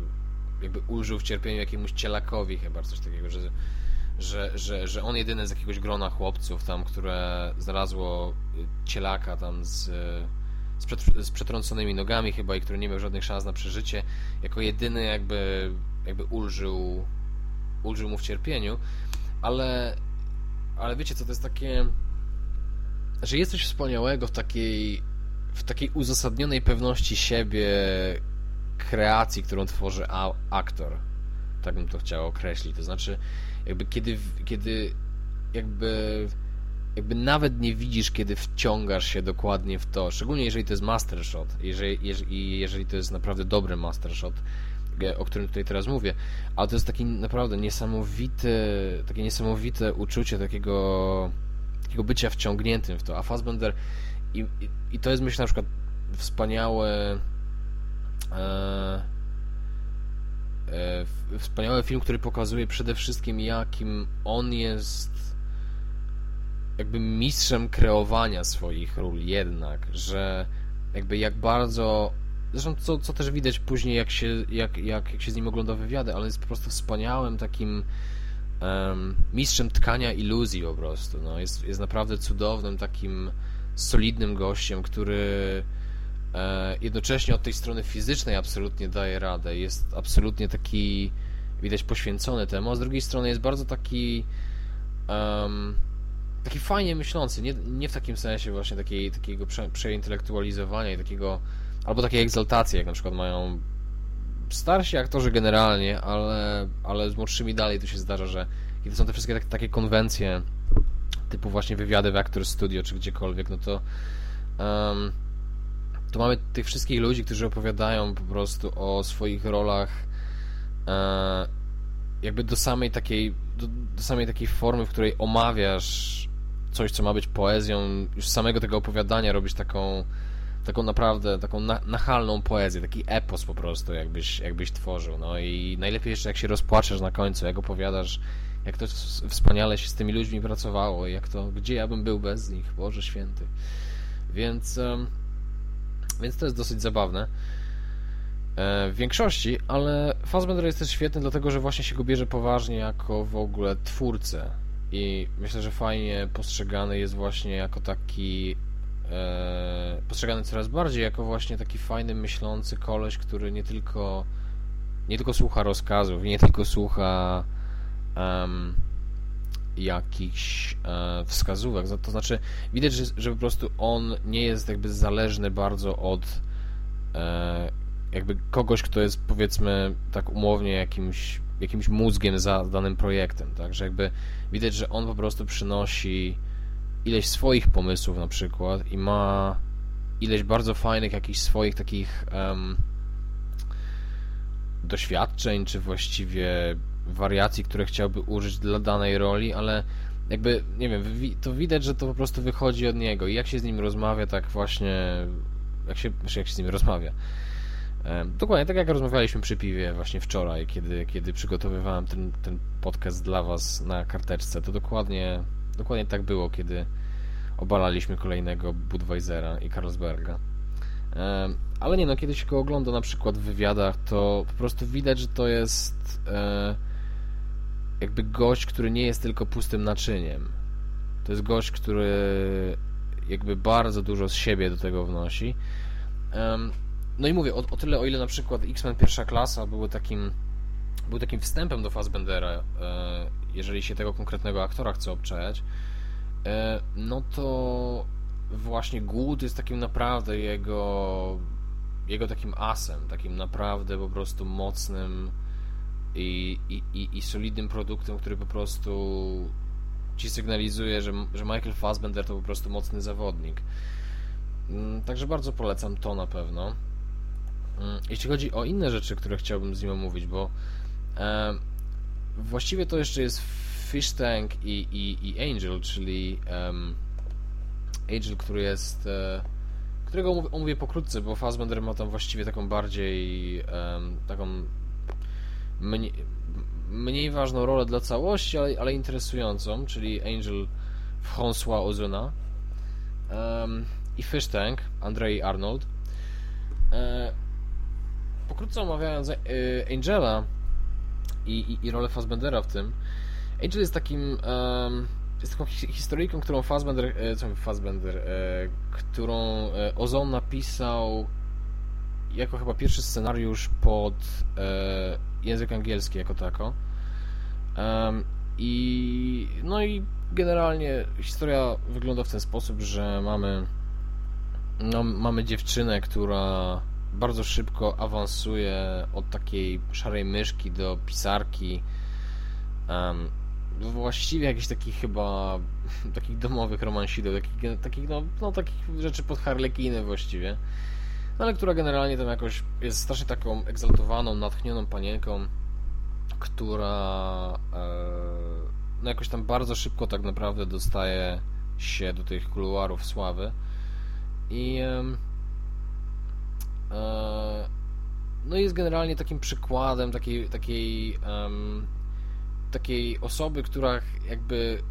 jakby ulżył w cierpieniu jakiemuś cielakowi chyba coś takiego, że, że, że, że on jedyny z jakiegoś grona chłopców tam, które znalazło cielaka tam z, z, przet, z przetrąconymi nogami chyba i który nie miał żadnych szans na przeżycie, jako jedyny jakby, jakby ulżył ulżył mu w cierpieniu, ale ale wiecie co, to jest takie że jest coś wspaniałego w takiej w takiej uzasadnionej pewności siebie kreacji, którą tworzy aktor. Tak bym to chciał określić. To znaczy, jakby kiedy, kiedy jakby jakby nawet nie widzisz, kiedy wciągasz się dokładnie w to, szczególnie jeżeli to jest master shot, jeżeli, jeżeli, jeżeli to jest naprawdę dobry master shot, o którym tutaj teraz mówię, ale to jest taki naprawdę niesamowity, takie niesamowite uczucie takiego, takiego bycia wciągniętym w to, a Fassbender i, i, i to jest myślę na przykład wspaniałe e, e, wspaniały film, który pokazuje przede wszystkim jakim on jest jakby mistrzem kreowania swoich ról. Jednak, że jakby jak bardzo zresztą co, co też widać później jak się, jak, jak, jak się z nim ogląda wywiady, ale jest po prostu wspaniałym takim um, mistrzem tkania iluzji po prostu, no, jest, jest naprawdę cudownym takim solidnym gościem, który e, jednocześnie od tej strony fizycznej absolutnie daje radę, jest absolutnie taki widać poświęcony temu, a z drugiej strony jest bardzo taki um, taki fajnie myślący, nie, nie w takim sensie właśnie takiej, takiego prze, przeintelektualizowania i takiego, albo takiej egzaltacji, jak na przykład mają starsi aktorzy generalnie, ale, ale z młodszymi dalej to się zdarza, że kiedy są te wszystkie tak, takie konwencje typu właśnie wywiady w Actor Studio czy gdziekolwiek, no to um, to mamy tych wszystkich ludzi, którzy opowiadają po prostu o swoich rolach e, jakby do samej takiej do, do samej takiej formy, w której omawiasz coś, co ma być poezją, już samego tego opowiadania robisz taką, taką naprawdę, taką na, nachalną poezję, taki epos po prostu, jakbyś, jakbyś tworzył, no i najlepiej jeszcze jak się rozpłaczesz na końcu, jak opowiadasz, jak to wspaniale się z tymi ludźmi pracowało, jak to, gdzie ja bym był bez nich, Boże Święty. Więc, więc to jest dosyć zabawne e, w większości, ale Fassbender jest też świetny, dlatego że właśnie się go bierze poważnie jako w ogóle twórcę i myślę, że fajnie postrzegany jest właśnie jako taki e, postrzegany coraz bardziej jako właśnie taki fajny, myślący koleś, który nie tylko nie tylko słucha rozkazów, nie tylko słucha um, jakichś e, wskazówek, to znaczy widać, że, że po prostu on nie jest jakby zależny bardzo od e, jakby kogoś, kto jest powiedzmy tak umownie jakimś jakimś mózgiem za danym projektem, tak, że jakby widać, że on po prostu przynosi ileś swoich pomysłów na przykład i ma ileś bardzo fajnych jakichś swoich takich um, doświadczeń, czy właściwie wariacji, które chciałby użyć dla danej roli, ale jakby, nie wiem, to widać, że to po prostu wychodzi od niego i jak się z nim rozmawia, tak właśnie, jak się, jak się z nim rozmawia, Dokładnie tak jak rozmawialiśmy przy piwie właśnie wczoraj, kiedy, kiedy przygotowywałem ten, ten podcast dla Was na karteczce, to dokładnie, dokładnie tak było, kiedy obalaliśmy kolejnego Budweisera i Carlsberga. Ale nie no, kiedy się go ogląda na przykład w wywiadach, to po prostu widać, że to jest e, jakby gość, który nie jest tylko pustym naczyniem. To jest gość, który jakby bardzo dużo z siebie do tego wnosi. No i mówię, o, o tyle, o ile na przykład X-Men pierwsza klasa były takim, był takim wstępem do Fassbendera, e, jeżeli się tego konkretnego aktora chce obczajać, e, no to właśnie Głód jest takim naprawdę jego, jego takim asem, takim naprawdę po prostu mocnym i, i, i, solidnym produktem, który po prostu ci sygnalizuje, że, że Michael Fassbender to po prostu mocny zawodnik. Mm, także bardzo polecam to na pewno. Mm, jeśli chodzi o inne rzeczy, które chciałbym z nim omówić, bo e, właściwie to jeszcze jest Fish Tank i, i, i Angel, czyli um, Angel, który jest e, którego omówię, pokrótce, bo Fassbender ma tam właściwie taką bardziej taką mniej, mniej ważną rolę dla całości, ale, ale interesującą, czyli Angel François Ozuna um, i Fish Tank Andrei Arnold. E, pokrótce omawiając e, Angela i, i, i rolę Fassbendera w tym, Angel jest takim um, jest taką historyjką, którą Fassbender, e, co Fassbender, e, którą Ozon napisał jako chyba pierwszy scenariusz pod e, język angielski jako tako. Um, I no i generalnie historia wygląda w ten sposób, że mamy no, mamy dziewczynę, która bardzo szybko awansuje od takiej szarej myszki do pisarki. Um, właściwie jakichś takich chyba [LAUGHS] takich domowych romansidów, takich, takich no, no takich rzeczy pod harlekiny właściwie. No, ale która generalnie tam jakoś jest strasznie taką egzaltowaną, natchnioną panienką, która e, no jakoś tam bardzo szybko tak naprawdę dostaje się do tych kuluarów sławy. I e, no jest generalnie takim przykładem takiej takiej takiej osoby, która jakby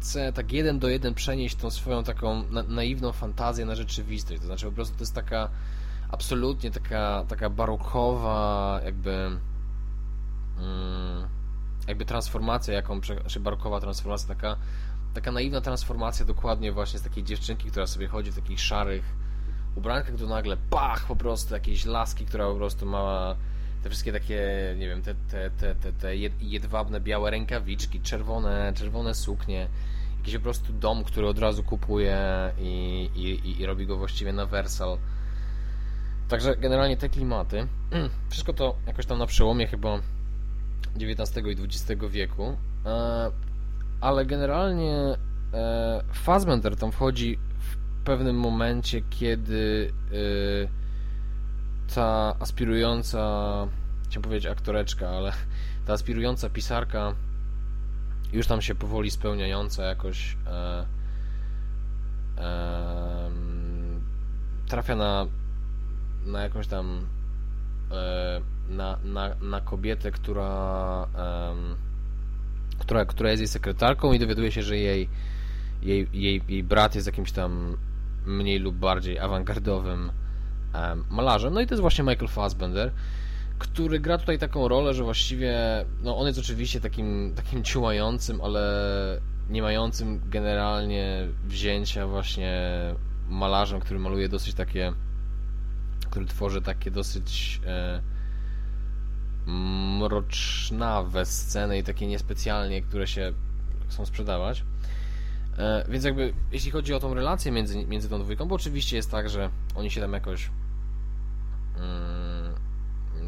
chce tak jeden do jeden przenieść tą swoją taką na, naiwną fantazję na rzeczywistość. To znaczy po prostu to jest taka absolutnie taka, taka barokowa jakby mm, jakby transformacja, jaką, czy znaczy barokowa transformacja, taka, taka naiwna transformacja dokładnie właśnie z takiej dziewczynki, która sobie chodzi w takich szarych ubrankach, to nagle pach, po prostu jakieś laski, która po prostu ma te wszystkie takie, nie wiem, te, te, te, te, te jedwabne białe rękawiczki, czerwone, czerwone suknie, jakiś po prostu dom, który od razu kupuje i, i, i robi go właściwie na Versal. Także generalnie te klimaty, [CLEARS THROAT] wszystko to jakoś tam na przełomie chyba XIX i XX wieku, e, ale generalnie e, Fassbender tam wchodzi w pewnym momencie, kiedy e, ta aspirująca, chciałem powiedzieć aktoreczka, ale ta aspirująca pisarka już tam się powoli spełniająca jakoś e, e, trafia na na jakąś tam e, na, na, na kobietę, która, która która jest jej sekretarką i dowiaduje się, że jej jej, jej, jej brat jest jakimś tam mniej lub bardziej awangardowym malarzem. No i to jest właśnie Michael Fassbender, który gra tutaj taką rolę, że właściwie no on jest oczywiście takim, takim ciułającym, ale nie mającym generalnie wzięcia właśnie malarzem, który maluje dosyć takie który tworzy takie dosyć e, mrocznawe sceny i takie niespecjalnie, które się chcą sprzedawać. E, więc jakby, jeśli chodzi o tą relację między, między tą dwójką, bo oczywiście jest tak, że oni się tam jakoś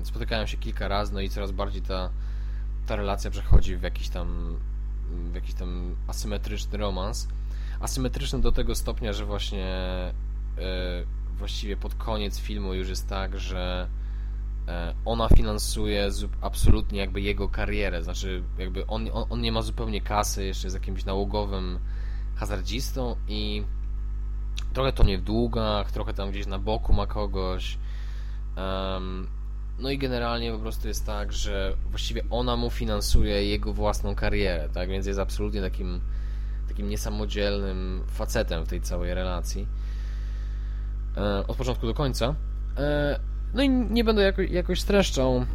spotykają się kilka razy, no i coraz bardziej ta, ta relacja przechodzi w jakiś tam w jakiś tam asymetryczny romans. Asymetryczny do tego stopnia, że właśnie yy, właściwie pod koniec filmu już jest tak, że e, ona finansuje absolutnie jakby jego karierę, znaczy jakby on, on, on nie ma zupełnie kasy, jeszcze jest jakimś nałogowym hazardzistą i trochę to nie w długach, trochę tam gdzieś na boku ma kogoś. Um, no i generalnie po prostu jest tak, że właściwie ona mu finansuje jego własną karierę, tak? Więc jest absolutnie takim, takim niesamodzielnym facetem w tej całej relacji. E, od początku do końca. E, no i nie będę jako, jakoś streszczał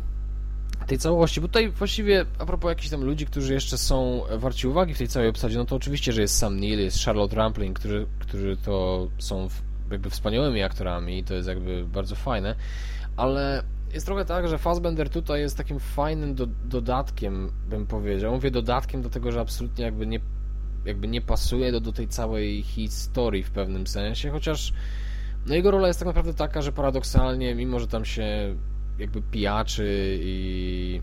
tej całości, bo tutaj właściwie a propos jakichś tam ludzi, którzy jeszcze są warci uwagi w tej całej obsadzie, no to oczywiście, że jest Sam Neill, jest Charlotte Rampling, którzy, którzy to są jakby wspaniałymi aktorami i to jest jakby bardzo fajne, ale jest trochę tak, że Fassbender tutaj jest takim fajnym do, dodatkiem, bym powiedział. Mówię dodatkiem do tego, że absolutnie jakby nie, jakby nie pasuje do, do tej całej historii w pewnym sensie, chociaż no jego rola jest tak naprawdę taka, że paradoksalnie, mimo że tam się jakby pijaczy i,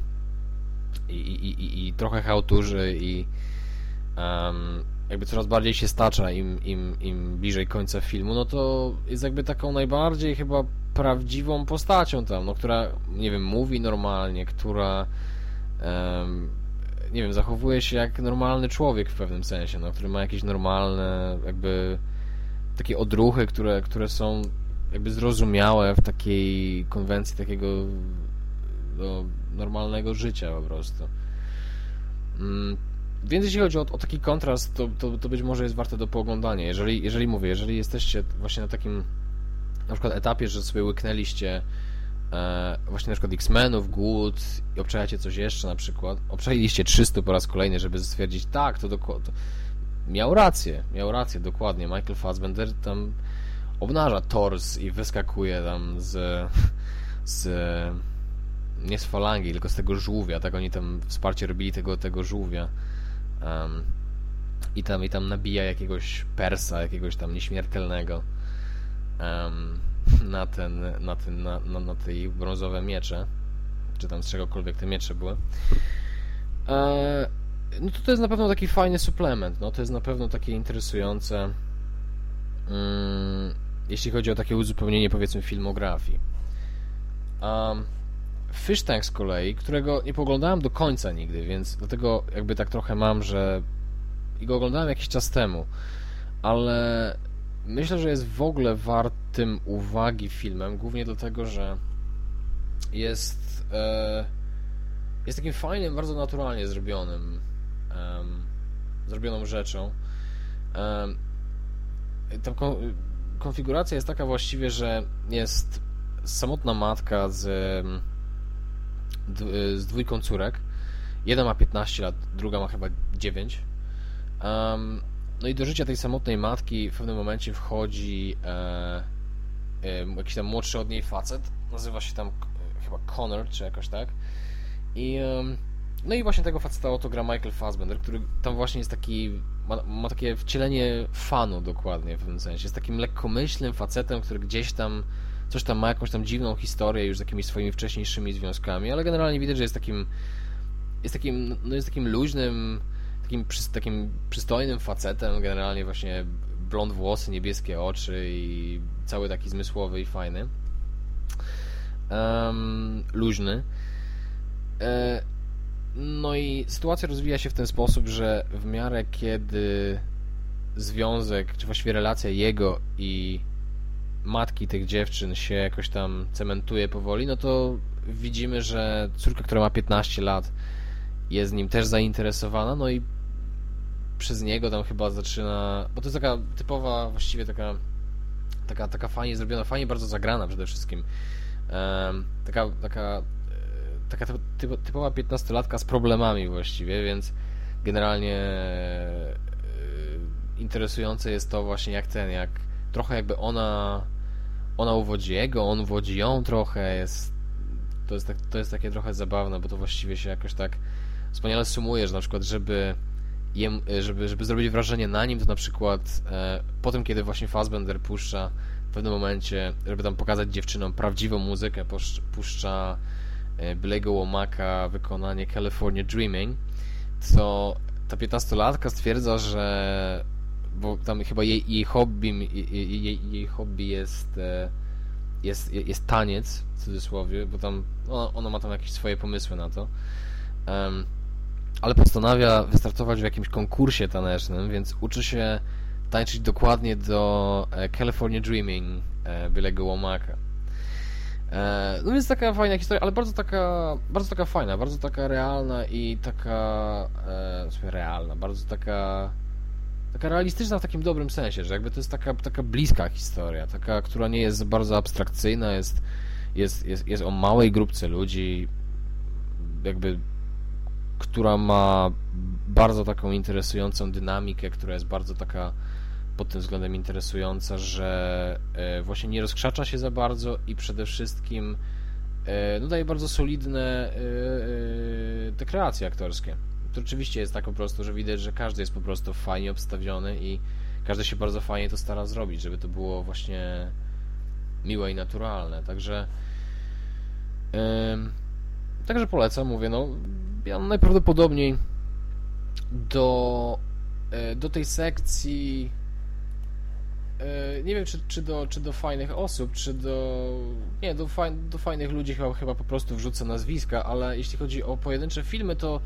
i, i, i, i trochę chałturzy i um, jakby coraz bardziej się stacza im, im, im bliżej końca filmu, no to jest jakby taką najbardziej chyba prawdziwą postacią tam, no, która, nie wiem, mówi normalnie, która um, nie wiem, zachowuje się jak normalny człowiek w pewnym sensie, no, który ma jakieś normalne jakby takie odruchy, które, które są jakby zrozumiałe w takiej konwencji takiego no, normalnego życia po prostu. Mm, więc jeśli chodzi o, o taki kontrast, to, to, to, być może jest warte do pooglądania. Jeżeli, jeżeli mówię, jeżeli jesteście właśnie na takim na przykład etapie, że sobie łyknęliście e, właśnie na przykład X-Menów, Good i obczajacie coś jeszcze na przykład, obczajiliście 300 po raz kolejny, żeby stwierdzić, tak, to, dokładnie miał rację, miał rację, dokładnie. Michael Fassbender tam obnaża tors i wyskakuje tam z, z nie z falangi, tylko z tego żółwia, tak oni tam wsparcie robili tego, tego żółwia um, i tam i tam nabija jakiegoś persa, jakiegoś tam nieśmiertelnego um, na ten, na ten, na, na, na tej brązowe miecze, czy tam z czegokolwiek te miecze były. E, no to, to jest na pewno taki fajny suplement, no to jest na pewno takie interesujące, mm, jeśli chodzi o takie uzupełnienie, powiedzmy, filmografii. Um, Fish Tank z kolei, którego nie poglądałem do końca nigdy, więc dlatego jakby tak trochę mam, że i go oglądałem jakiś czas temu, ale myślę, że jest w ogóle wartym uwagi filmem, głównie dlatego, że jest e, jest takim fajnym, bardzo naturalnie zrobionym um, zrobioną rzeczą. Um, ta konfiguracja jest taka właściwie, że jest samotna matka z, z dwójką córek. Jedna ma 15 lat, druga ma chyba 9. Um, no i do życia tej samotnej matki w pewnym momencie wchodzi e, e, jakiś tam młodszy od niej facet. Nazywa się tam chyba Connor, czy jakoś tak. I no i właśnie tego faceta oto gra Michael Fassbender, który tam właśnie jest taki, ma, ma, takie wcielenie fanu dokładnie w pewnym sensie. Jest takim lekkomyślnym facetem, który gdzieś tam coś tam ma jakąś tam dziwną historię już z jakimiś swoimi wcześniejszymi związkami, ale generalnie widać, że jest takim jest takim, no jest takim luźnym, takim, takim przystojnym facetem, generalnie właśnie blond włosy, niebieskie oczy i cały taki zmysłowy i fajny. Um, luźny. E, no i sytuacja rozwija się w ten sposób, że w miarę kiedy związek, czy właściwie relacja jego i matki tych dziewczyn się jakoś tam cementuje powoli, no to widzimy, że córka, która ma 15 lat, jest nim też zainteresowana, no i przez niego tam chyba zaczyna, bo to jest taka typowa, właściwie taka taka, taka fajnie zrobiona, fajnie bardzo zagrana przede wszystkim. Taka, taka taka typowa 15-latka z problemami właściwie, więc generalnie e, interesujące jest to właśnie jak ten, jak trochę jakby ona ona uwodzi jego, on uwodzi ją trochę, jest to jest, tak, to jest takie trochę zabawne, bo to właściwie się jakoś tak wspaniale sumuje, że na przykład, żeby jem, żeby, żeby zrobić wrażenie na nim, to na przykład e, po tym, kiedy właśnie Fassbender puszcza w pewnym momencie, żeby tam pokazać dziewczynom prawdziwą muzykę, puszcza E, Blake'ego Łomaka wykonanie California Dreaming, co ta 15-latka stwierdza, że bo tam chyba jej, jej hobby jej, jej, hobby jest, e, jest jest taniec w cudzysłowie, bo tam ona, ona ma tam jakieś swoje pomysły na to. Um, ale postanawia wystartować w jakimś konkursie tanecznym, więc uczy się tańczyć dokładnie do e, California Dreaming Bilego Łomaka. E, no więc taka fajna historia, ale bardzo taka, bardzo taka fajna, bardzo taka realna i taka, e, realna, bardzo taka, taka realistyczna w takim dobrym sensie, że jakby to jest taka, taka bliska historia, taka, która nie jest bardzo abstrakcyjna, jest, jest, jest, jest o małej grupce ludzi, jakby, która ma bardzo taką interesującą dynamikę, która jest bardzo taka pod tym względem interesująca, że e, właśnie nie rozkrzacza się za bardzo i przede wszystkim e, no, daje bardzo solidne e, te kreacje aktorskie. To oczywiście jest tak po prostu, że widać, że każdy jest po prostu fajnie obstawiony i każdy się bardzo fajnie to stara zrobić, żeby to było właśnie miłe i naturalne. Także także polecam, mówię, no ja najprawdopodobniej do do tej sekcji E, nie wiem, czy, czy, do, czy do fajnych osób, czy do. Nie, do, faj, do fajnych ludzi chyba, chyba po prostu wrzucę nazwiska, ale jeśli chodzi o pojedyncze filmy, to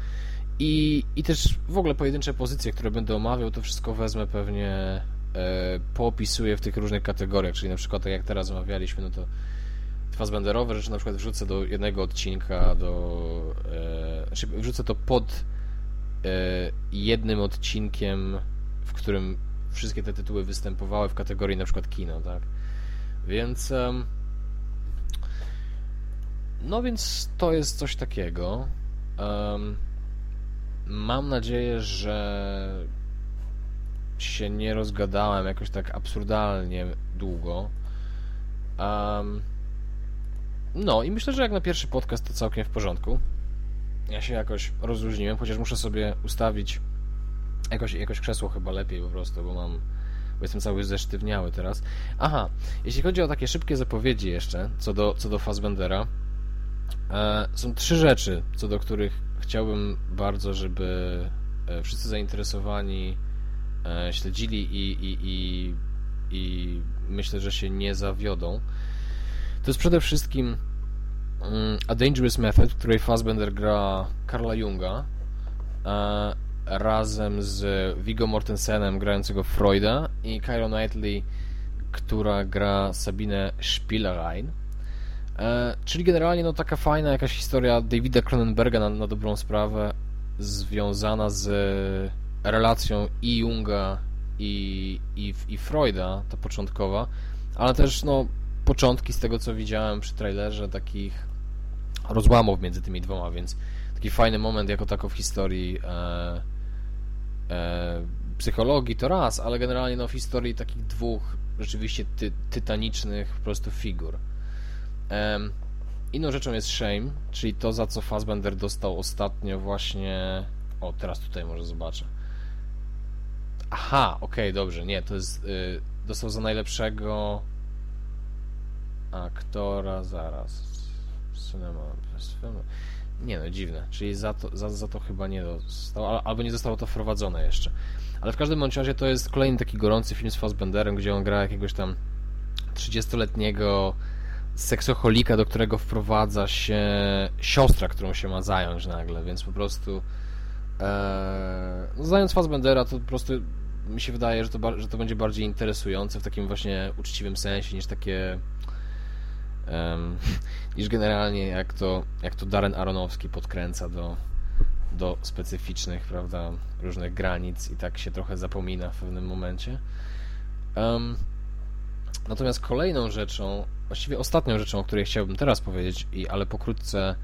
i, i też w ogóle pojedyncze pozycje, które będę omawiał, to wszystko wezmę pewnie, e, poopisuję w tych różnych kategoriach, czyli na przykład tak jak teraz omawialiśmy, no to Fassbenderowe rzeczy na przykład wrzucę do jednego odcinka, do. E, znaczy wrzucę to pod e, jednym odcinkiem, w którym wszystkie te tytuły występowały w kategorii na przykład kino, tak? Więc no więc to jest coś takiego. Mam nadzieję, że się nie rozgadałem jakoś tak absurdalnie długo. no i myślę, że jak na pierwszy podcast to całkiem w porządku. Ja się jakoś rozluźniłem, chociaż muszę sobie ustawić Jakoś, jakoś krzesło chyba lepiej po prostu, bo mam bo jestem cały zesztywniały teraz. Aha, jeśli chodzi o takie szybkie zapowiedzi jeszcze, co do, co do Fassbendera, e, są trzy rzeczy, co do których chciałbym bardzo, żeby e, wszyscy zainteresowani e, śledzili i, i, i, i myślę, że się nie zawiodą. To jest przede wszystkim mm, A Dangerous Method, w której Fassbender gra Karla Junga e, razem z Viggo Mortensenem grającego Freuda i Keira Knightley, która gra Sabine Spielrein. E, czyli generalnie no taka fajna jakaś historia Davida Cronenberga na, na dobrą sprawę związana z relacją i Junga i, i, i Freuda, ta początkowa, ale też no początki z tego co widziałem przy trailerze takich rozłamów między tymi dwoma, więc taki fajny moment jako tako w historii e, e, psychologii to raz, ale generalnie no w historii takich dwóch rzeczywiście ty, tytanicznych po prostu figur. Um, inną rzeczą jest Shame, czyli to, za co Fassbender dostał ostatnio właśnie... O, teraz tutaj może zobaczę. Aha, okej, okay, dobrze, nie, to jest... Y, dostał za najlepszego aktora, zaraz. Cinema, nie no, dziwne, czyli za to, za, za to chyba nie dostał, albo nie zostało to wprowadzone jeszcze. Ale w każdym bądź razie to jest kolejny taki gorący film z Fassbenderem, gdzie on gra jakiegoś tam 30-letniego seksoholika, do którego wprowadza się siostra, którą się ma zająć nagle, więc po prostu e, no, zając Fassbendera, to po prostu mi się wydaje, że to, że to będzie bardziej interesujące w takim właśnie uczciwym sensie niż takie um, [LAUGHS] niż generalnie jak to, jak to Darren Aronowski podkręca do, do specyficznych, prawda, różnych granic i tak się trochę zapomina w pewnym momencie. Um, natomiast kolejną rzeczą, właściwie ostatnią rzeczą, o której chciałbym teraz powiedzieć, i, ale pokrótce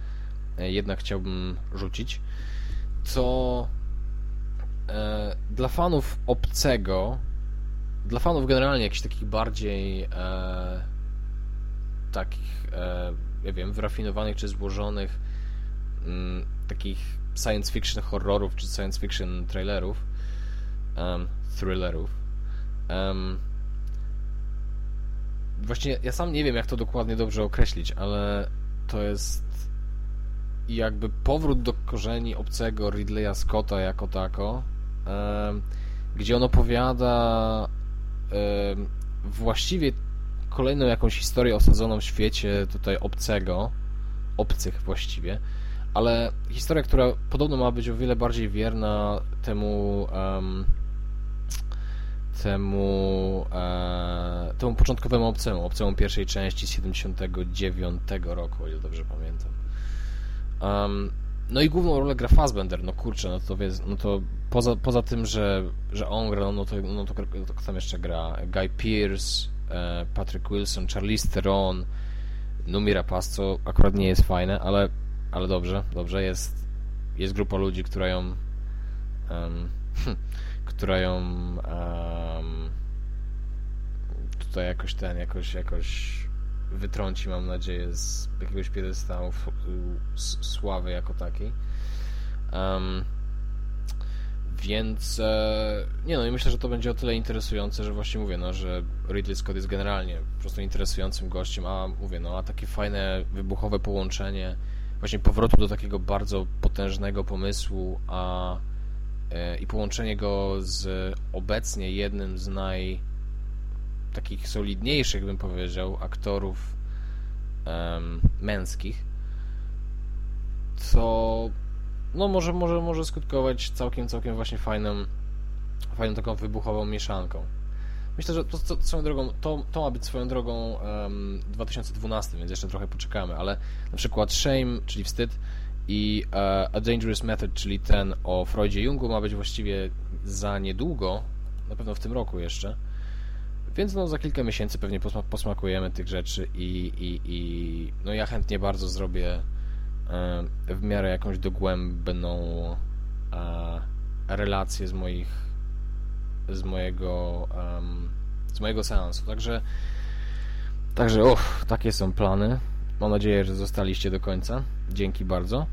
e, jednak chciałbym rzucić, to e, dla fanów obcego, dla fanów generalnie jakichś takich bardziej e, takich, e, ja wiem, wyrafinowanych czy złożonych mm, takich science fiction horrorów czy science fiction trailerów, um, thrillerów. Um, właśnie ja sam nie wiem, jak to dokładnie dobrze określić, ale to jest jakby powrót do korzeni obcego Ridleya Scotta jako tako, gdzie on opowiada właściwie kolejną jakąś historię osadzoną w świecie tutaj obcego, obcych właściwie, ale historia, która podobno ma być o wiele bardziej wierna temu temu e, temu początkowemu obcemu, obcemu pierwszej części z 79 roku, o ile dobrze pamiętam. Um, no i główną rolę gra Fassbender, no kurczę, no to, no to poza, poza tym, że, że on gra, no to, no to, to kto tam jeszcze gra? Guy Pearce, e, Patrick Wilson, Charlize Theron, Numi Rapaz, co akurat nie jest fajne, ale ale dobrze, dobrze, jest, jest grupa ludzi, która ją um, [LAUGHS] która ją um, tutaj jakoś ten, jakoś, jakoś wytrąci, mam nadzieję, z jakiegoś piedestału sławy jako takiej. Um, więc e, nie no i myślę, że to będzie o tyle interesujące, że właśnie mówię, no, że Ridley Scott jest generalnie po prostu interesującym gościem, a mówię, no, a takie fajne, wybuchowe połączenie właśnie powrotu do takiego bardzo potężnego pomysłu, a i połączenie go z obecnie jednym z naj takich solidniejszych, bym powiedział, aktorów um, męskich, co no może, może, może skutkować całkiem, całkiem właśnie fajną, fajną taką wybuchową mieszanką. Myślę, że to, to, swoją drogą, to, to ma być swoją drogą um, 2012, więc jeszcze trochę poczekamy, ale na przykład Shame, czyli wstyd i uh, A Dangerous Method, czyli ten o Freudzie Jungu ma być właściwie za niedługo, na pewno w tym roku jeszcze, więc no za kilka miesięcy pewnie posma posmakujemy tych rzeczy i, i, i no ja chętnie bardzo zrobię um, w miarę jakąś dogłębną uh, relację z moich z mojego z mojego seansu. Także także uff, takie są plany. Mam nadzieję, że zostaliście do końca. Dzięki bardzo.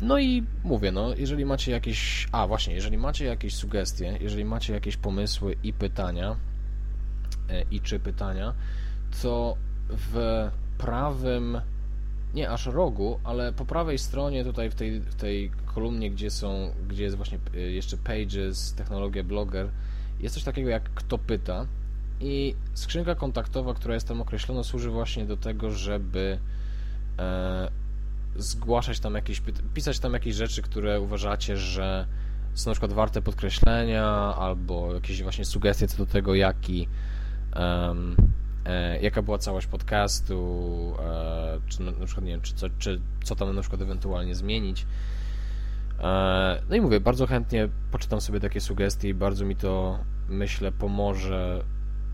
No i mówię, no, jeżeli macie jakieś. A właśnie, jeżeli macie jakieś sugestie, jeżeli macie jakieś pomysły i pytania, e, i czy pytania, to w prawym nie aż rogu, ale po prawej stronie tutaj w tej, w tej kolumnie, gdzie są, gdzie jest właśnie y, jeszcze Pages, technologia Blogger, jest coś takiego jak kto pyta i skrzynka kontaktowa, która jest tam określona, służy właśnie do tego, żeby e, zgłaszać tam jakieś, pisać tam jakieś rzeczy, które uważacie, że są na przykład warte podkreślenia, albo jakieś właśnie sugestie co do tego, jaki um, e, jaka była całość podcastu, e, czy na, na, przykład nie wiem, czy co, czy co tam na przykład ewentualnie zmienić. E, no i mówię, bardzo chętnie poczytam sobie takie sugestie i bardzo mi to, myślę, pomoże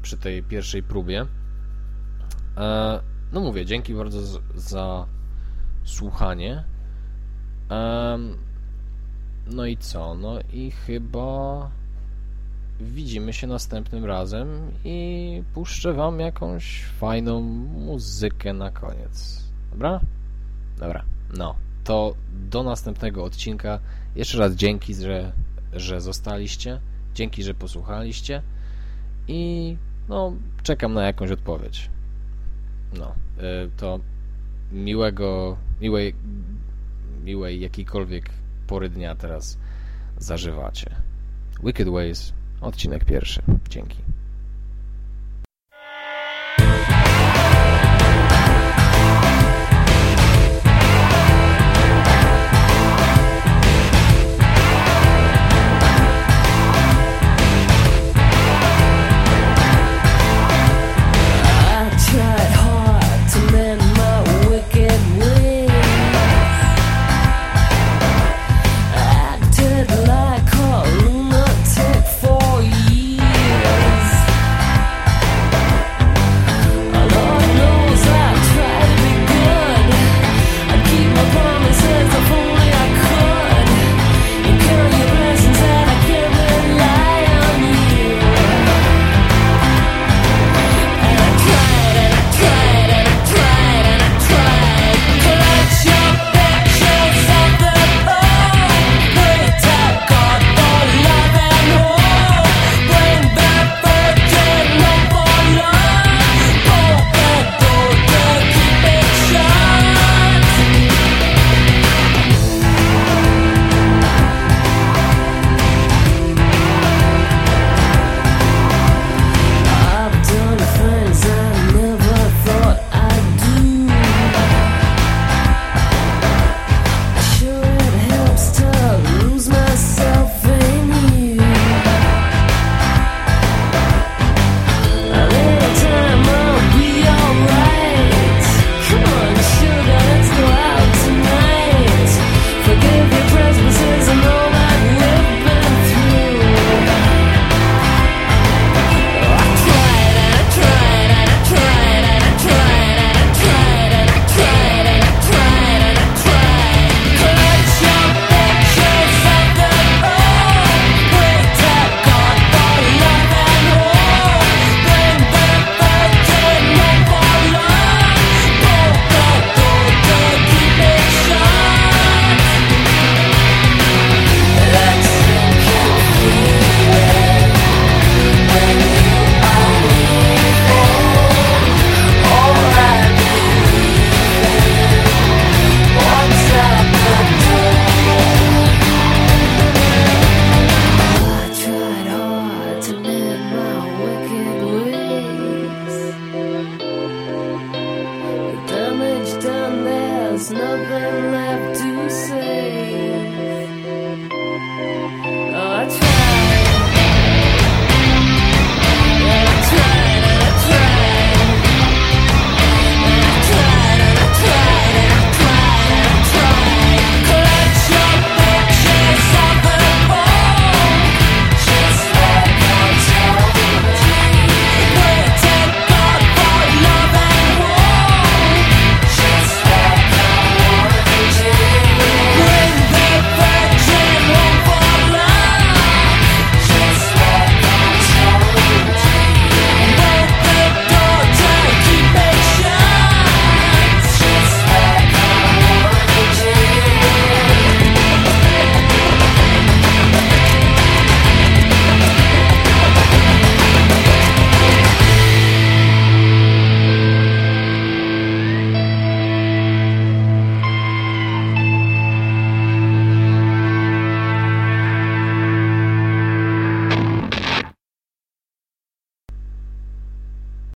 przy tej pierwszej próbie. No mówię, dzięki bardzo za słuchanie. No i co? No i chyba widzimy się następnym razem i puszczę wam jakąś fajną muzykę na koniec. Dobra? Dobra. No, to do następnego odcinka. Jeszcze raz dzięki, że, że zostaliście. Dzięki, że posłuchaliście. I no, czekam na jakąś odpowiedź. No, y, to miłego, miłej, miłej jakiejkolwiek pory dnia teraz zażywacie. Wicked Ways, odcinek pierwszy. Dzięki.